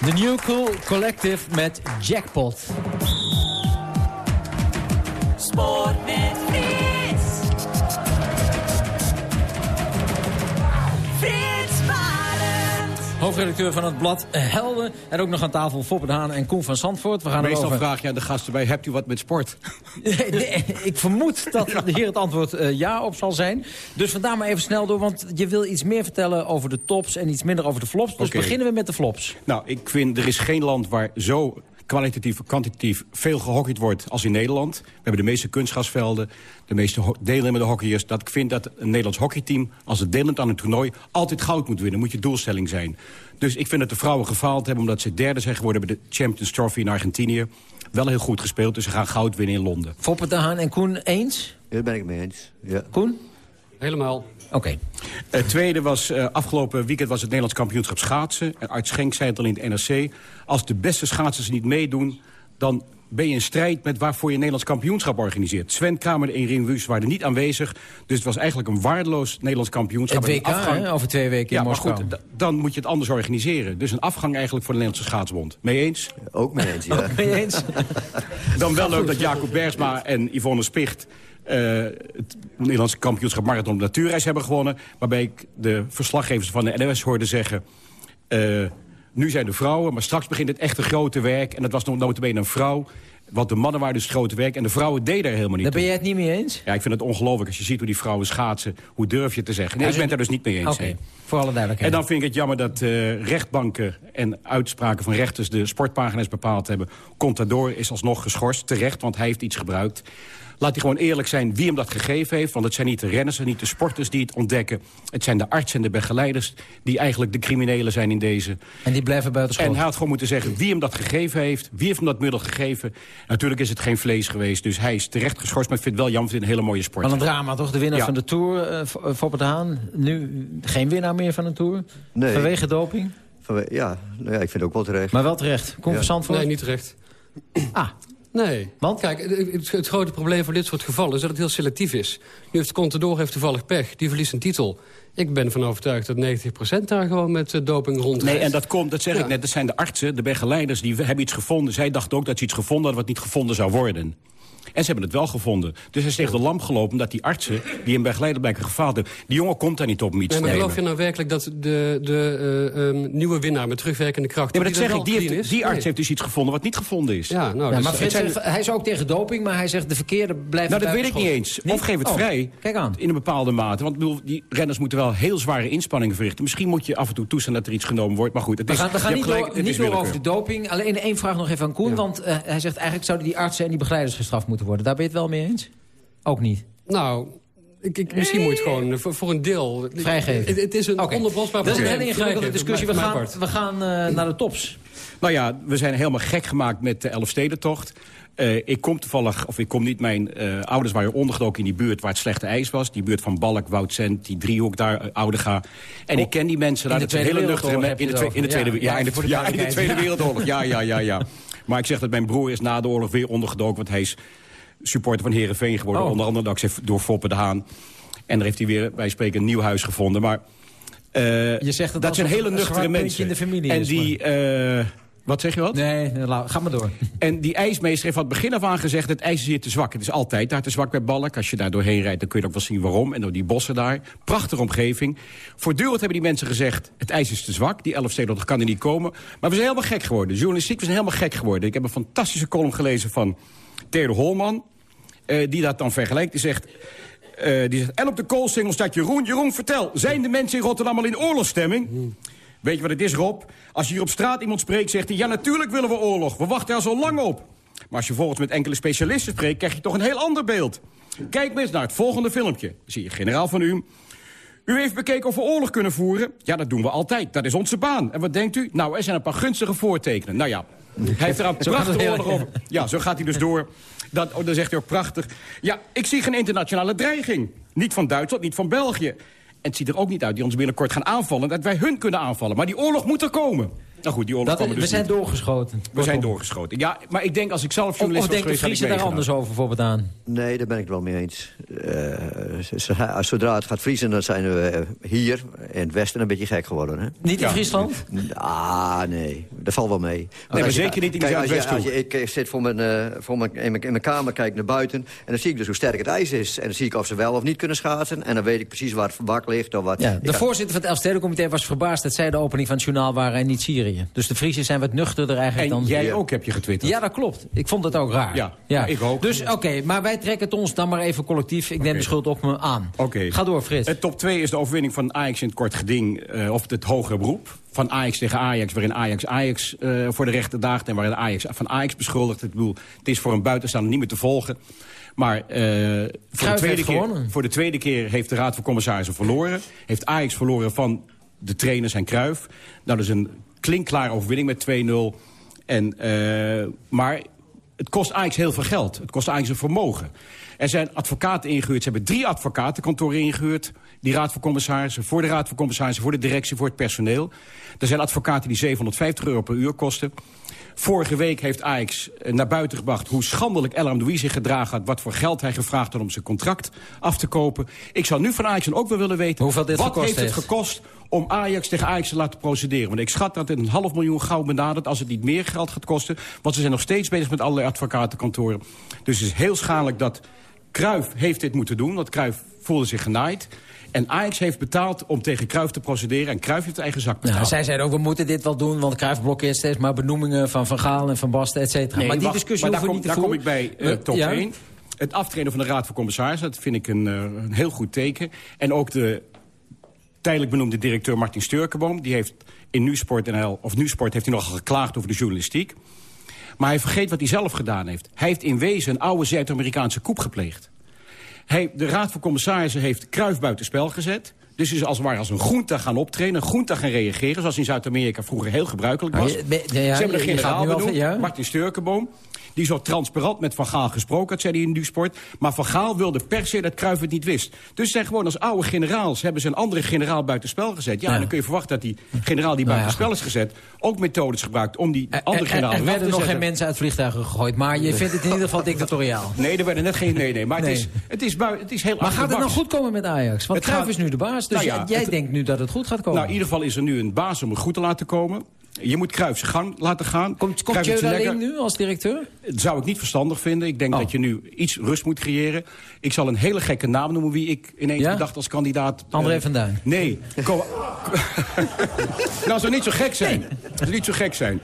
Speaker 10: De New Cool Collective met Jackpot.
Speaker 17: Sport met Frits. Frits Barend.
Speaker 10: hoofdredacteur van het blad Helden. En ook nog aan tafel Foppe de Haan en Koen van Zandvoort. We gaan
Speaker 20: Meestal
Speaker 10: erover...
Speaker 20: vraag je aan de gasten bij, hebt u wat met sport?
Speaker 10: Ik vermoed dat hier het antwoord eh, ja op zal zijn. Dus vandaar maar even snel door, want je wil iets meer vertellen over de tops... en iets minder over de flops. Dus beginnen we met de flops.
Speaker 20: Nou, ik vind er is geen land waar zo kwalitatief kwantitatief veel gehockeyd wordt als in Nederland. We hebben de meeste kunstgasvelden, de meeste deelnemende hockeyers. Dat ik vind dat een Nederlands hockeyteam, als het deelneemt aan een toernooi... altijd goud moet winnen, moet je doelstelling zijn. Dus ik vind dat de vrouwen gefaald hebben omdat ze derde zijn geworden... bij de Champions Trophy in Argentinië. Wel heel goed gespeeld, dus ze gaan goud winnen in Londen.
Speaker 10: Foppe de Haan en Koen eens?
Speaker 22: Ja, daar ben ik mee eens. Ja.
Speaker 10: Koen?
Speaker 23: Helemaal.
Speaker 10: Oké.
Speaker 20: Het tweede was, eh, afgelopen weekend was het Nederlands kampioenschap schaatsen. En Art Schenk zei het al in het NRC. Als de beste schaatsers niet meedoen, dan ben je in strijd met waarvoor je een Nederlands kampioenschap organiseert. Sven Kramer en Irene Wüst waren niet aanwezig. Dus het was eigenlijk een waardeloos Nederlands kampioenschap.
Speaker 10: Het WK, hè, over twee weken in
Speaker 20: ja, maar
Speaker 10: Moskou.
Speaker 20: goed, dan moet je het anders organiseren. Dus een afgang eigenlijk voor de Nederlandse schaatsbond. Mee eens?
Speaker 22: Ook mee eens, ja.
Speaker 10: Mee eens? <laughs>
Speaker 20: Dan wel leuk dat Jacob Bergsma en Yvonne Spicht... eh, het Nederlandse kampioenschap Marathon Natuurreis hebben gewonnen. Waarbij ik de verslaggevers van de NOS hoorde zeggen... eh, nu zijn de vrouwen, maar straks begint het echte grote werk. En dat was nog notabene een vrouw. Want de mannen waren dus het grote werk. En de vrouwen deden er helemaal niet
Speaker 10: Daar ben jij het niet mee eens?
Speaker 20: Ja, ik vind het ongelooflijk als je ziet hoe die vrouwen schaatsen. Hoe durf je het te zeggen? Nee,
Speaker 10: Ja,
Speaker 20: ik ben het er dus niet mee eens.
Speaker 10: Oké, voor alle duidelijkheid.
Speaker 20: En dan vind ik het jammer dat eh, rechtbanken en uitspraken van rechters... de sportpagina's bepaald hebben. Contador is alsnog geschorst, terecht, want hij heeft iets gebruikt. Laat hij gewoon eerlijk zijn wie hem dat gegeven heeft. Want het zijn niet de renners en niet de sporters die het ontdekken. Het zijn de artsen en de begeleiders die eigenlijk de criminelen zijn in deze.
Speaker 10: En die blijven buiten
Speaker 20: En hij had gewoon moeten zeggen wie hem dat gegeven heeft. Wie heeft hem dat middel gegeven. Natuurlijk is het geen vlees geweest, dus hij is terecht geschorst. Maar ik vind het wel jammer, het een hele mooie sport.
Speaker 10: Wat een drama, toch? De winnaar
Speaker 20: Ja.
Speaker 10: van de Tour, Foppe de Haan. Nu geen winnaar meer van de Tour.
Speaker 22: Nee.
Speaker 10: Vanwege doping.
Speaker 22: Ja, nou ja, ik vind het ook wel terecht.
Speaker 10: Maar wel terecht. Koen
Speaker 22: Ja.
Speaker 10: van Zandvoort?
Speaker 23: Nee, niet terecht.
Speaker 10: Ah.
Speaker 23: Nee. Want? Kijk, het, grote probleem voor dit soort gevallen is dat het heel selectief is. Nu heeft Contador heeft toevallig pech. Die verliest een titel. Ik ben ervan overtuigd dat 90% daar gewoon met eh, doping rondrijdt.
Speaker 20: Nee, en dat komt, dat zeg ik net, dat zijn de artsen, de begeleiders... die hebben iets gevonden. Zij dachten ook dat ze iets gevonden hadden wat niet gevonden zou worden. En ze hebben het wel gevonden. Dus hij is tegen de lamp gelopen omdat die artsen... die hem begeleider blijken gefaald hebben... die jongen komt daar niet op om iets
Speaker 23: Nee,
Speaker 20: te
Speaker 23: maar
Speaker 20: nemen.
Speaker 23: geloof je nou werkelijk dat de, de eh, ehm, nieuwe winnaar met terugwerkende kracht...
Speaker 20: Ja, maar dat
Speaker 23: die
Speaker 20: zeg ik, die, heeft, arts
Speaker 23: Nee.
Speaker 20: heeft dus iets gevonden wat niet gevonden is.
Speaker 23: Ja, nou,
Speaker 10: Ja,
Speaker 23: dus
Speaker 10: maar
Speaker 23: het
Speaker 10: Frits
Speaker 23: zijn-
Speaker 10: zegt, hij is ook tegen doping, maar hij zegt de verkeerde blijven
Speaker 20: Nou, dat weet ik niet eens. Of geef het
Speaker 10: Oh,
Speaker 20: vrij.
Speaker 10: Kijk aan.
Speaker 20: In een bepaalde mate. Want ik bedoel, die renners moeten wel heel zware inspanningen verrichten. Misschien moet je af en toe toestaan dat er iets genomen wordt. Maar goed, het
Speaker 10: We
Speaker 20: is,
Speaker 10: gaan, we gaan niet, door,
Speaker 20: het
Speaker 10: niet door over de doping. Alleen één vraag nog even aan Koen. Want eh, hij zegt eigenlijk zouden die artsen en die begeleiders gestraft moeten worden. Daar ben je het wel mee eens? Ook niet.
Speaker 23: Nou, ik, ik, misschien moet je het gewoon eh, voor, voor een deel...
Speaker 10: Vrijgeven.
Speaker 23: Het, het is een onoplosbaar
Speaker 10: Dat is een
Speaker 23: probleem.
Speaker 10: hele ingewikkelde discussie. We gaan, we gaan eh, naar de tops.
Speaker 20: Nou ja, we zijn helemaal gek gemaakt met de Elfstedentocht. Eh ik kom toevallig, of ik kom niet, mijn eh, ouders waren ondergedoken in die buurt waar het slechte ijs was. Die buurt van Balk, Woudsend, die driehoek daar, uh, Oudega. En ik ken die mensen
Speaker 10: in
Speaker 20: daar.
Speaker 10: de
Speaker 20: dat zijn
Speaker 10: Tweede
Speaker 20: hele
Speaker 10: Wereldoorlog
Speaker 20: me-
Speaker 10: heb je
Speaker 20: in de, in de. Tweede,
Speaker 10: Ja,
Speaker 20: ja, in de,
Speaker 10: de
Speaker 20: ja, in de Tweede. Wereldoorlog. Ja, ja, ja, ja. Maar ik zeg dat mijn broer is na de oorlog weer ondergedoken, want hij is supporter van Herenveen geworden.
Speaker 10: Oh.
Speaker 20: Onder andere dankzij door Foppe de Haan. En daar heeft hij weer, wij spreken, een nieuw huis gevonden. Maar eh,
Speaker 10: Je zegt het
Speaker 20: dat zijn hele nuchtere mensen.
Speaker 10: in de familie
Speaker 20: en
Speaker 10: is,
Speaker 20: die, eh, wat zeg je wat?
Speaker 10: Nee, ga maar door. <laughs>
Speaker 20: En die ijsmeester heeft van het begin af aan gezegd... het ijs is hier te zwak. Het is altijd daar te zwak bij Balk. Als je daar doorheen rijdt, dan kun je ook wel zien waarom. En door die bossen daar. Prachtige omgeving. Voortdurend hebben die mensen gezegd... het ijs is te zwak, die Elfstedentocht kan er niet komen. Maar we zijn helemaal gek geworden. De journalistiek, we zijn helemaal gek geworden. Ik heb een fantastische column gelezen van Theodor Holman... eh, die dat dan vergelijkt. Die zegt... eh, die zegt, en op de koolsingel staat Jeroen. Jeroen, vertel, zijn de mensen in Rotterdam al in oorlogsstemming? Weet je wat het is, Rob? Als je hier op straat iemand spreekt, zegt hij... ja, natuurlijk willen we oorlog. We wachten er zo lang op. Maar als je volgens met enkele specialisten spreekt... krijg je toch een heel ander beeld. Kijk eens naar het volgende filmpje. Zie je generaal van u... U heeft bekeken of we oorlog kunnen voeren? Ja, dat doen we altijd. Dat is onze baan. En wat denkt u? Nou, er zijn een paar gunstige voortekenen. Nou ja, hij heeft er een prachtige oorlog over. Ja, zo gaat hij dus door. Dat, oh, dan zegt hij ook prachtig. Ja, ik zie geen internationale dreiging. Niet van Duitsland, niet van België. En het ziet er ook niet uit die ons binnenkort gaan aanvallen... dat wij hun kunnen aanvallen. Maar die oorlog moet er komen. Nou goed, die oorlog
Speaker 10: Dat,
Speaker 20: komen
Speaker 10: we
Speaker 20: dus
Speaker 10: zijn
Speaker 20: niet.
Speaker 10: doorgeschoten.
Speaker 20: We zijn doorgeschoten. Ja, maar ik denk als ik zelf
Speaker 10: Of,
Speaker 20: journalist
Speaker 10: of
Speaker 20: was
Speaker 10: denkt de
Speaker 20: ik
Speaker 10: daar anders over, bijvoorbeeld aan?
Speaker 22: Nee, daar ben ik het wel mee eens. Eh, z- zodra het gaat vriezen, dan zijn we eh, hier in het westen een beetje gek geworden. Hè?
Speaker 10: Niet in Friesland?
Speaker 22: Ah, nee. dat valt wel mee.
Speaker 20: maar
Speaker 22: als je-
Speaker 20: zeker niet in de
Speaker 22: kijk, als
Speaker 20: Zuidwesthoek.
Speaker 22: je- Ik zit voor mijn, eh, voor mijn, in, mijn, in mijn kamer, kijk naar buiten... en dan zie ik dus hoe sterk het ijs is. En dan zie ik of ze wel of niet kunnen schaatsen. En dan weet ik precies waar het wak ligt. Of wat.
Speaker 10: Ja,
Speaker 22: Ik
Speaker 10: de voorzitter van het Elfstedencomité was verbaasd... dat zij de opening van het journaal waren en niet Syrië. Dus de Friesen zijn wat nuchterder eigenlijk
Speaker 20: En
Speaker 10: dan...
Speaker 20: jij ook heb je getwitterd.
Speaker 10: Ja, dat klopt. Ik vond het ook raar.
Speaker 20: Ja, maar ik ook.
Speaker 10: Dus oké, maar wij trekken het ons dan maar even collectief. Ik neem de schuld op me aan.
Speaker 20: Oké.
Speaker 10: Ga door, Frits.
Speaker 20: Het top 2 is de overwinning van Ajax in het kort geding... eh, of het hogere beroep. Van Ajax tegen Ajax, waarin Ajax Ajax eh, voor de rechter daagt... en waarin Ajax van Ajax beschuldigt. Ik bedoel, het is voor een buitenstaander niet meer te volgen. Maar eh, voor, de tweede keer, voor de tweede keer heeft de Raad van Commissarissen verloren. Heeft Ajax verloren van de trainers en Kruif. Nou, dat is een klinkklare overwinning met 2-0. En, eh, maar het kost Ajax heel veel geld. Het kost Ajax een vermogen. Er zijn advocaten ingehuurd. Ze hebben drie advocatenkantoren ingehuurd. Die raad van commissarissen, voor de raad van commissarissen... voor de directie, voor het personeel. Er zijn advocaten die 750 euro per uur kosten. Vorige week heeft Ajax eh, naar buiten gebracht... hoe schandelijk El Amdoui zich gedragen had... wat voor geld hij gevraagd had om zijn contract af te kopen. Ik zou nu van Ajax dan ook wel willen weten...
Speaker 10: Hoeveel dit
Speaker 20: wat
Speaker 10: gekost
Speaker 20: heeft het gekost om Ajax tegen Ajax te laten procederen? Want ik schat dat het een half miljoen gauw benadert... als het niet meer geld gaat kosten. Want ze zijn nog steeds bezig met allerlei advocatenkantoren. Dus het is heel schadelijk dat Cruijff heeft dit moeten doen. Want Cruijff voelde zich genaaid. En Ajax heeft betaald om tegen Cruijff te procederen. En Cruijff heeft eigen zak betaald.
Speaker 10: Nou, zij zeiden ook, we moeten dit wel doen... want Cruijff blokkeert steeds maar benoemingen van Van Gaal en Van Basten, et cetera.
Speaker 20: Nee,
Speaker 10: maar die
Speaker 20: wacht,
Speaker 10: discussie
Speaker 20: maar daar kom,
Speaker 10: niet te
Speaker 20: daar kom ik bij Eh, top
Speaker 10: ja?
Speaker 20: 1. Het aftreden van de Raad van Commissarissen, dat vind ik een, eh, een heel goed teken. En ook de tijdelijk benoemde directeur Martin Sturkenboom... die heeft in Nusport, NL, of Nusport heeft hij nogal geklaagd over de journalistiek. Maar hij vergeet wat hij zelf gedaan heeft. Hij heeft in wezen een oude Zuid-Amerikaanse koep gepleegd. Hij, de Raad van Commissarissen heeft Kruif buitenspel gezet. Dus is als het ware als een groente gaan optreden, een groente gaan reageren... zoals in Zuid-Amerika vroeger heel gebruikelijk was.
Speaker 10: Maar je- ben- ja,
Speaker 20: Ze hebben de generaal benoemd? Martin Sturkenboom... die zo transparant met Van Gaal gesproken had, zei hij in Nusport. Maar Van Gaal wilde per se dat Cruijff het niet wist. Dus ze zijn gewoon als oude generaals... hebben ze een andere generaal buitenspel gezet. Ja,
Speaker 10: Ja.
Speaker 20: en dan kun je verwachten dat die generaal die
Speaker 10: Nou
Speaker 20: buitenspel is gezet... ook methodes gebruikt om die andere
Speaker 10: Er,
Speaker 20: generaal
Speaker 10: er
Speaker 20: weg
Speaker 10: werden
Speaker 20: te
Speaker 10: nog geen mensen uit vliegtuigen gegooid. Maar je vindt het in ieder geval dictatoriaal.
Speaker 20: Nee, er werden net geen... Nee, nee, maar. Het, is, het, is het is heel
Speaker 10: Maar gaat het nou goed komen met Ajax? Want Cruijff is nu de baas. Dus
Speaker 20: Nou ja,
Speaker 10: jij denkt nu dat het goed gaat komen.
Speaker 20: Nou, in ieder geval is er nu een baas om het goed te laten komen. Je moet Cruijff zijn gang laten gaan.
Speaker 10: Komt, komt
Speaker 20: lekker-
Speaker 10: alleen nu als directeur?
Speaker 20: Dat zou ik niet verstandig vinden. Ik denk
Speaker 10: Oh.
Speaker 20: dat je nu iets rust moet creëren. Ik zal een hele gekke naam noemen wie ik ineens
Speaker 10: Ja?
Speaker 20: bedacht als kandidaat.
Speaker 10: André
Speaker 20: Eh,
Speaker 10: van Duin.
Speaker 20: Nee. <laughs> Nou, zou niet zo gek zijn. zou niet zo gek zijn.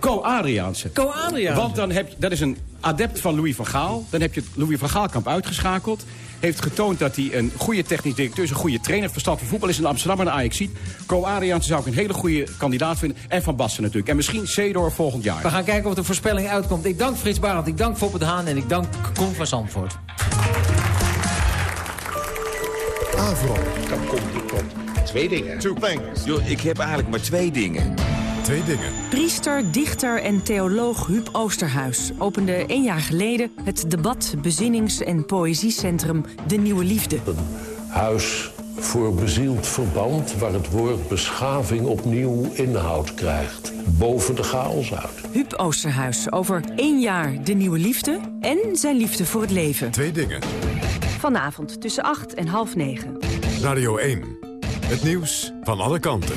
Speaker 20: Co Adriaanse.
Speaker 10: Co Adriaanse.
Speaker 20: Want dan heb je, dat is een adept van Louis van Gaal. Dan heb je het Louis van Gaalkamp uitgeschakeld. Heeft getoond dat hij een goede technisch directeur is. Een goede trainer. Verstand van voetbal is in Amsterdam en Ajax ziet. Co Adriaanse zou ik een hele goede kandidaat vinden. En Van Basten natuurlijk. En misschien Cedor volgend jaar.
Speaker 10: We gaan kijken of de voorspelling uitkomt. Ik dank Frits Barend, ik dank Foppe de Haan en ik dank Koen van Zandvoort.
Speaker 1: Avro.
Speaker 24: Dan komt die komt. Twee dingen.
Speaker 1: Two things.
Speaker 24: Yo, ik heb eigenlijk maar twee dingen.
Speaker 1: Twee dingen.
Speaker 25: Priester, dichter en theoloog Huub Oosterhuis opende een jaar geleden het debat, bezinnings- en poëziecentrum De Nieuwe Liefde.
Speaker 26: Huis voor bezield verband waar het woord beschaving opnieuw inhoud krijgt. Boven de chaos uit.
Speaker 25: Huub Oosterhuis over één jaar De Nieuwe Liefde en zijn liefde voor het leven.
Speaker 1: Twee dingen.
Speaker 25: Vanavond tussen acht en half negen.
Speaker 1: Radio 1. Het nieuws van alle kanten.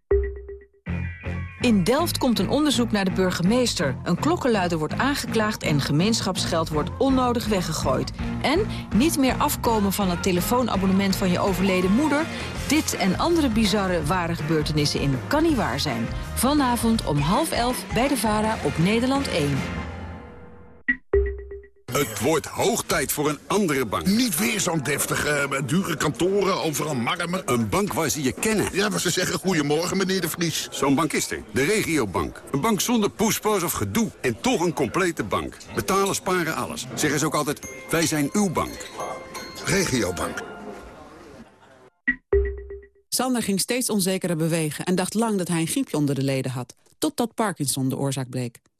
Speaker 27: In Delft komt een onderzoek naar de burgemeester. Een klokkenluider wordt aangeklaagd en gemeenschapsgeld wordt onnodig weggegooid. En niet meer afkomen van het telefoonabonnement van je overleden moeder. Dit en andere bizarre ware gebeurtenissen in Kan Niet Waar Zijn. Vanavond om half elf bij de VARA op Nederland 1.
Speaker 28: Het wordt hoog tijd voor een andere bank.
Speaker 29: Niet weer zo'n deftige, eh, dure kantoren, overal marmer.
Speaker 28: Een bank waar ze je kennen.
Speaker 29: Ja, maar ze zeggen goedemorgen, meneer de Vries.
Speaker 28: Zo'n bank is er. De regiobank. Een bank zonder poespas of gedoe. En toch een complete bank. Betalen, sparen, alles. Zeggen ze ook altijd, wij zijn uw bank.
Speaker 29: Regiobank.
Speaker 30: Sander ging steeds onzekerder bewegen en dacht lang dat hij een griepje onder de leden had. Totdat Parkinson de oorzaak bleek.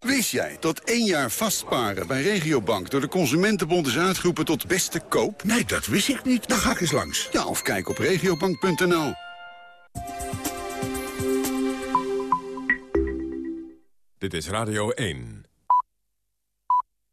Speaker 28: Wist jij dat één jaar vastparen bij Regiobank... door de Consumentenbond is uitgeroepen tot beste koop?
Speaker 31: Nee, dat wist ik niet. Dan ga ik eens langs.
Speaker 28: Ja, of kijk op regiobank.nl.
Speaker 1: Dit is Radio 1.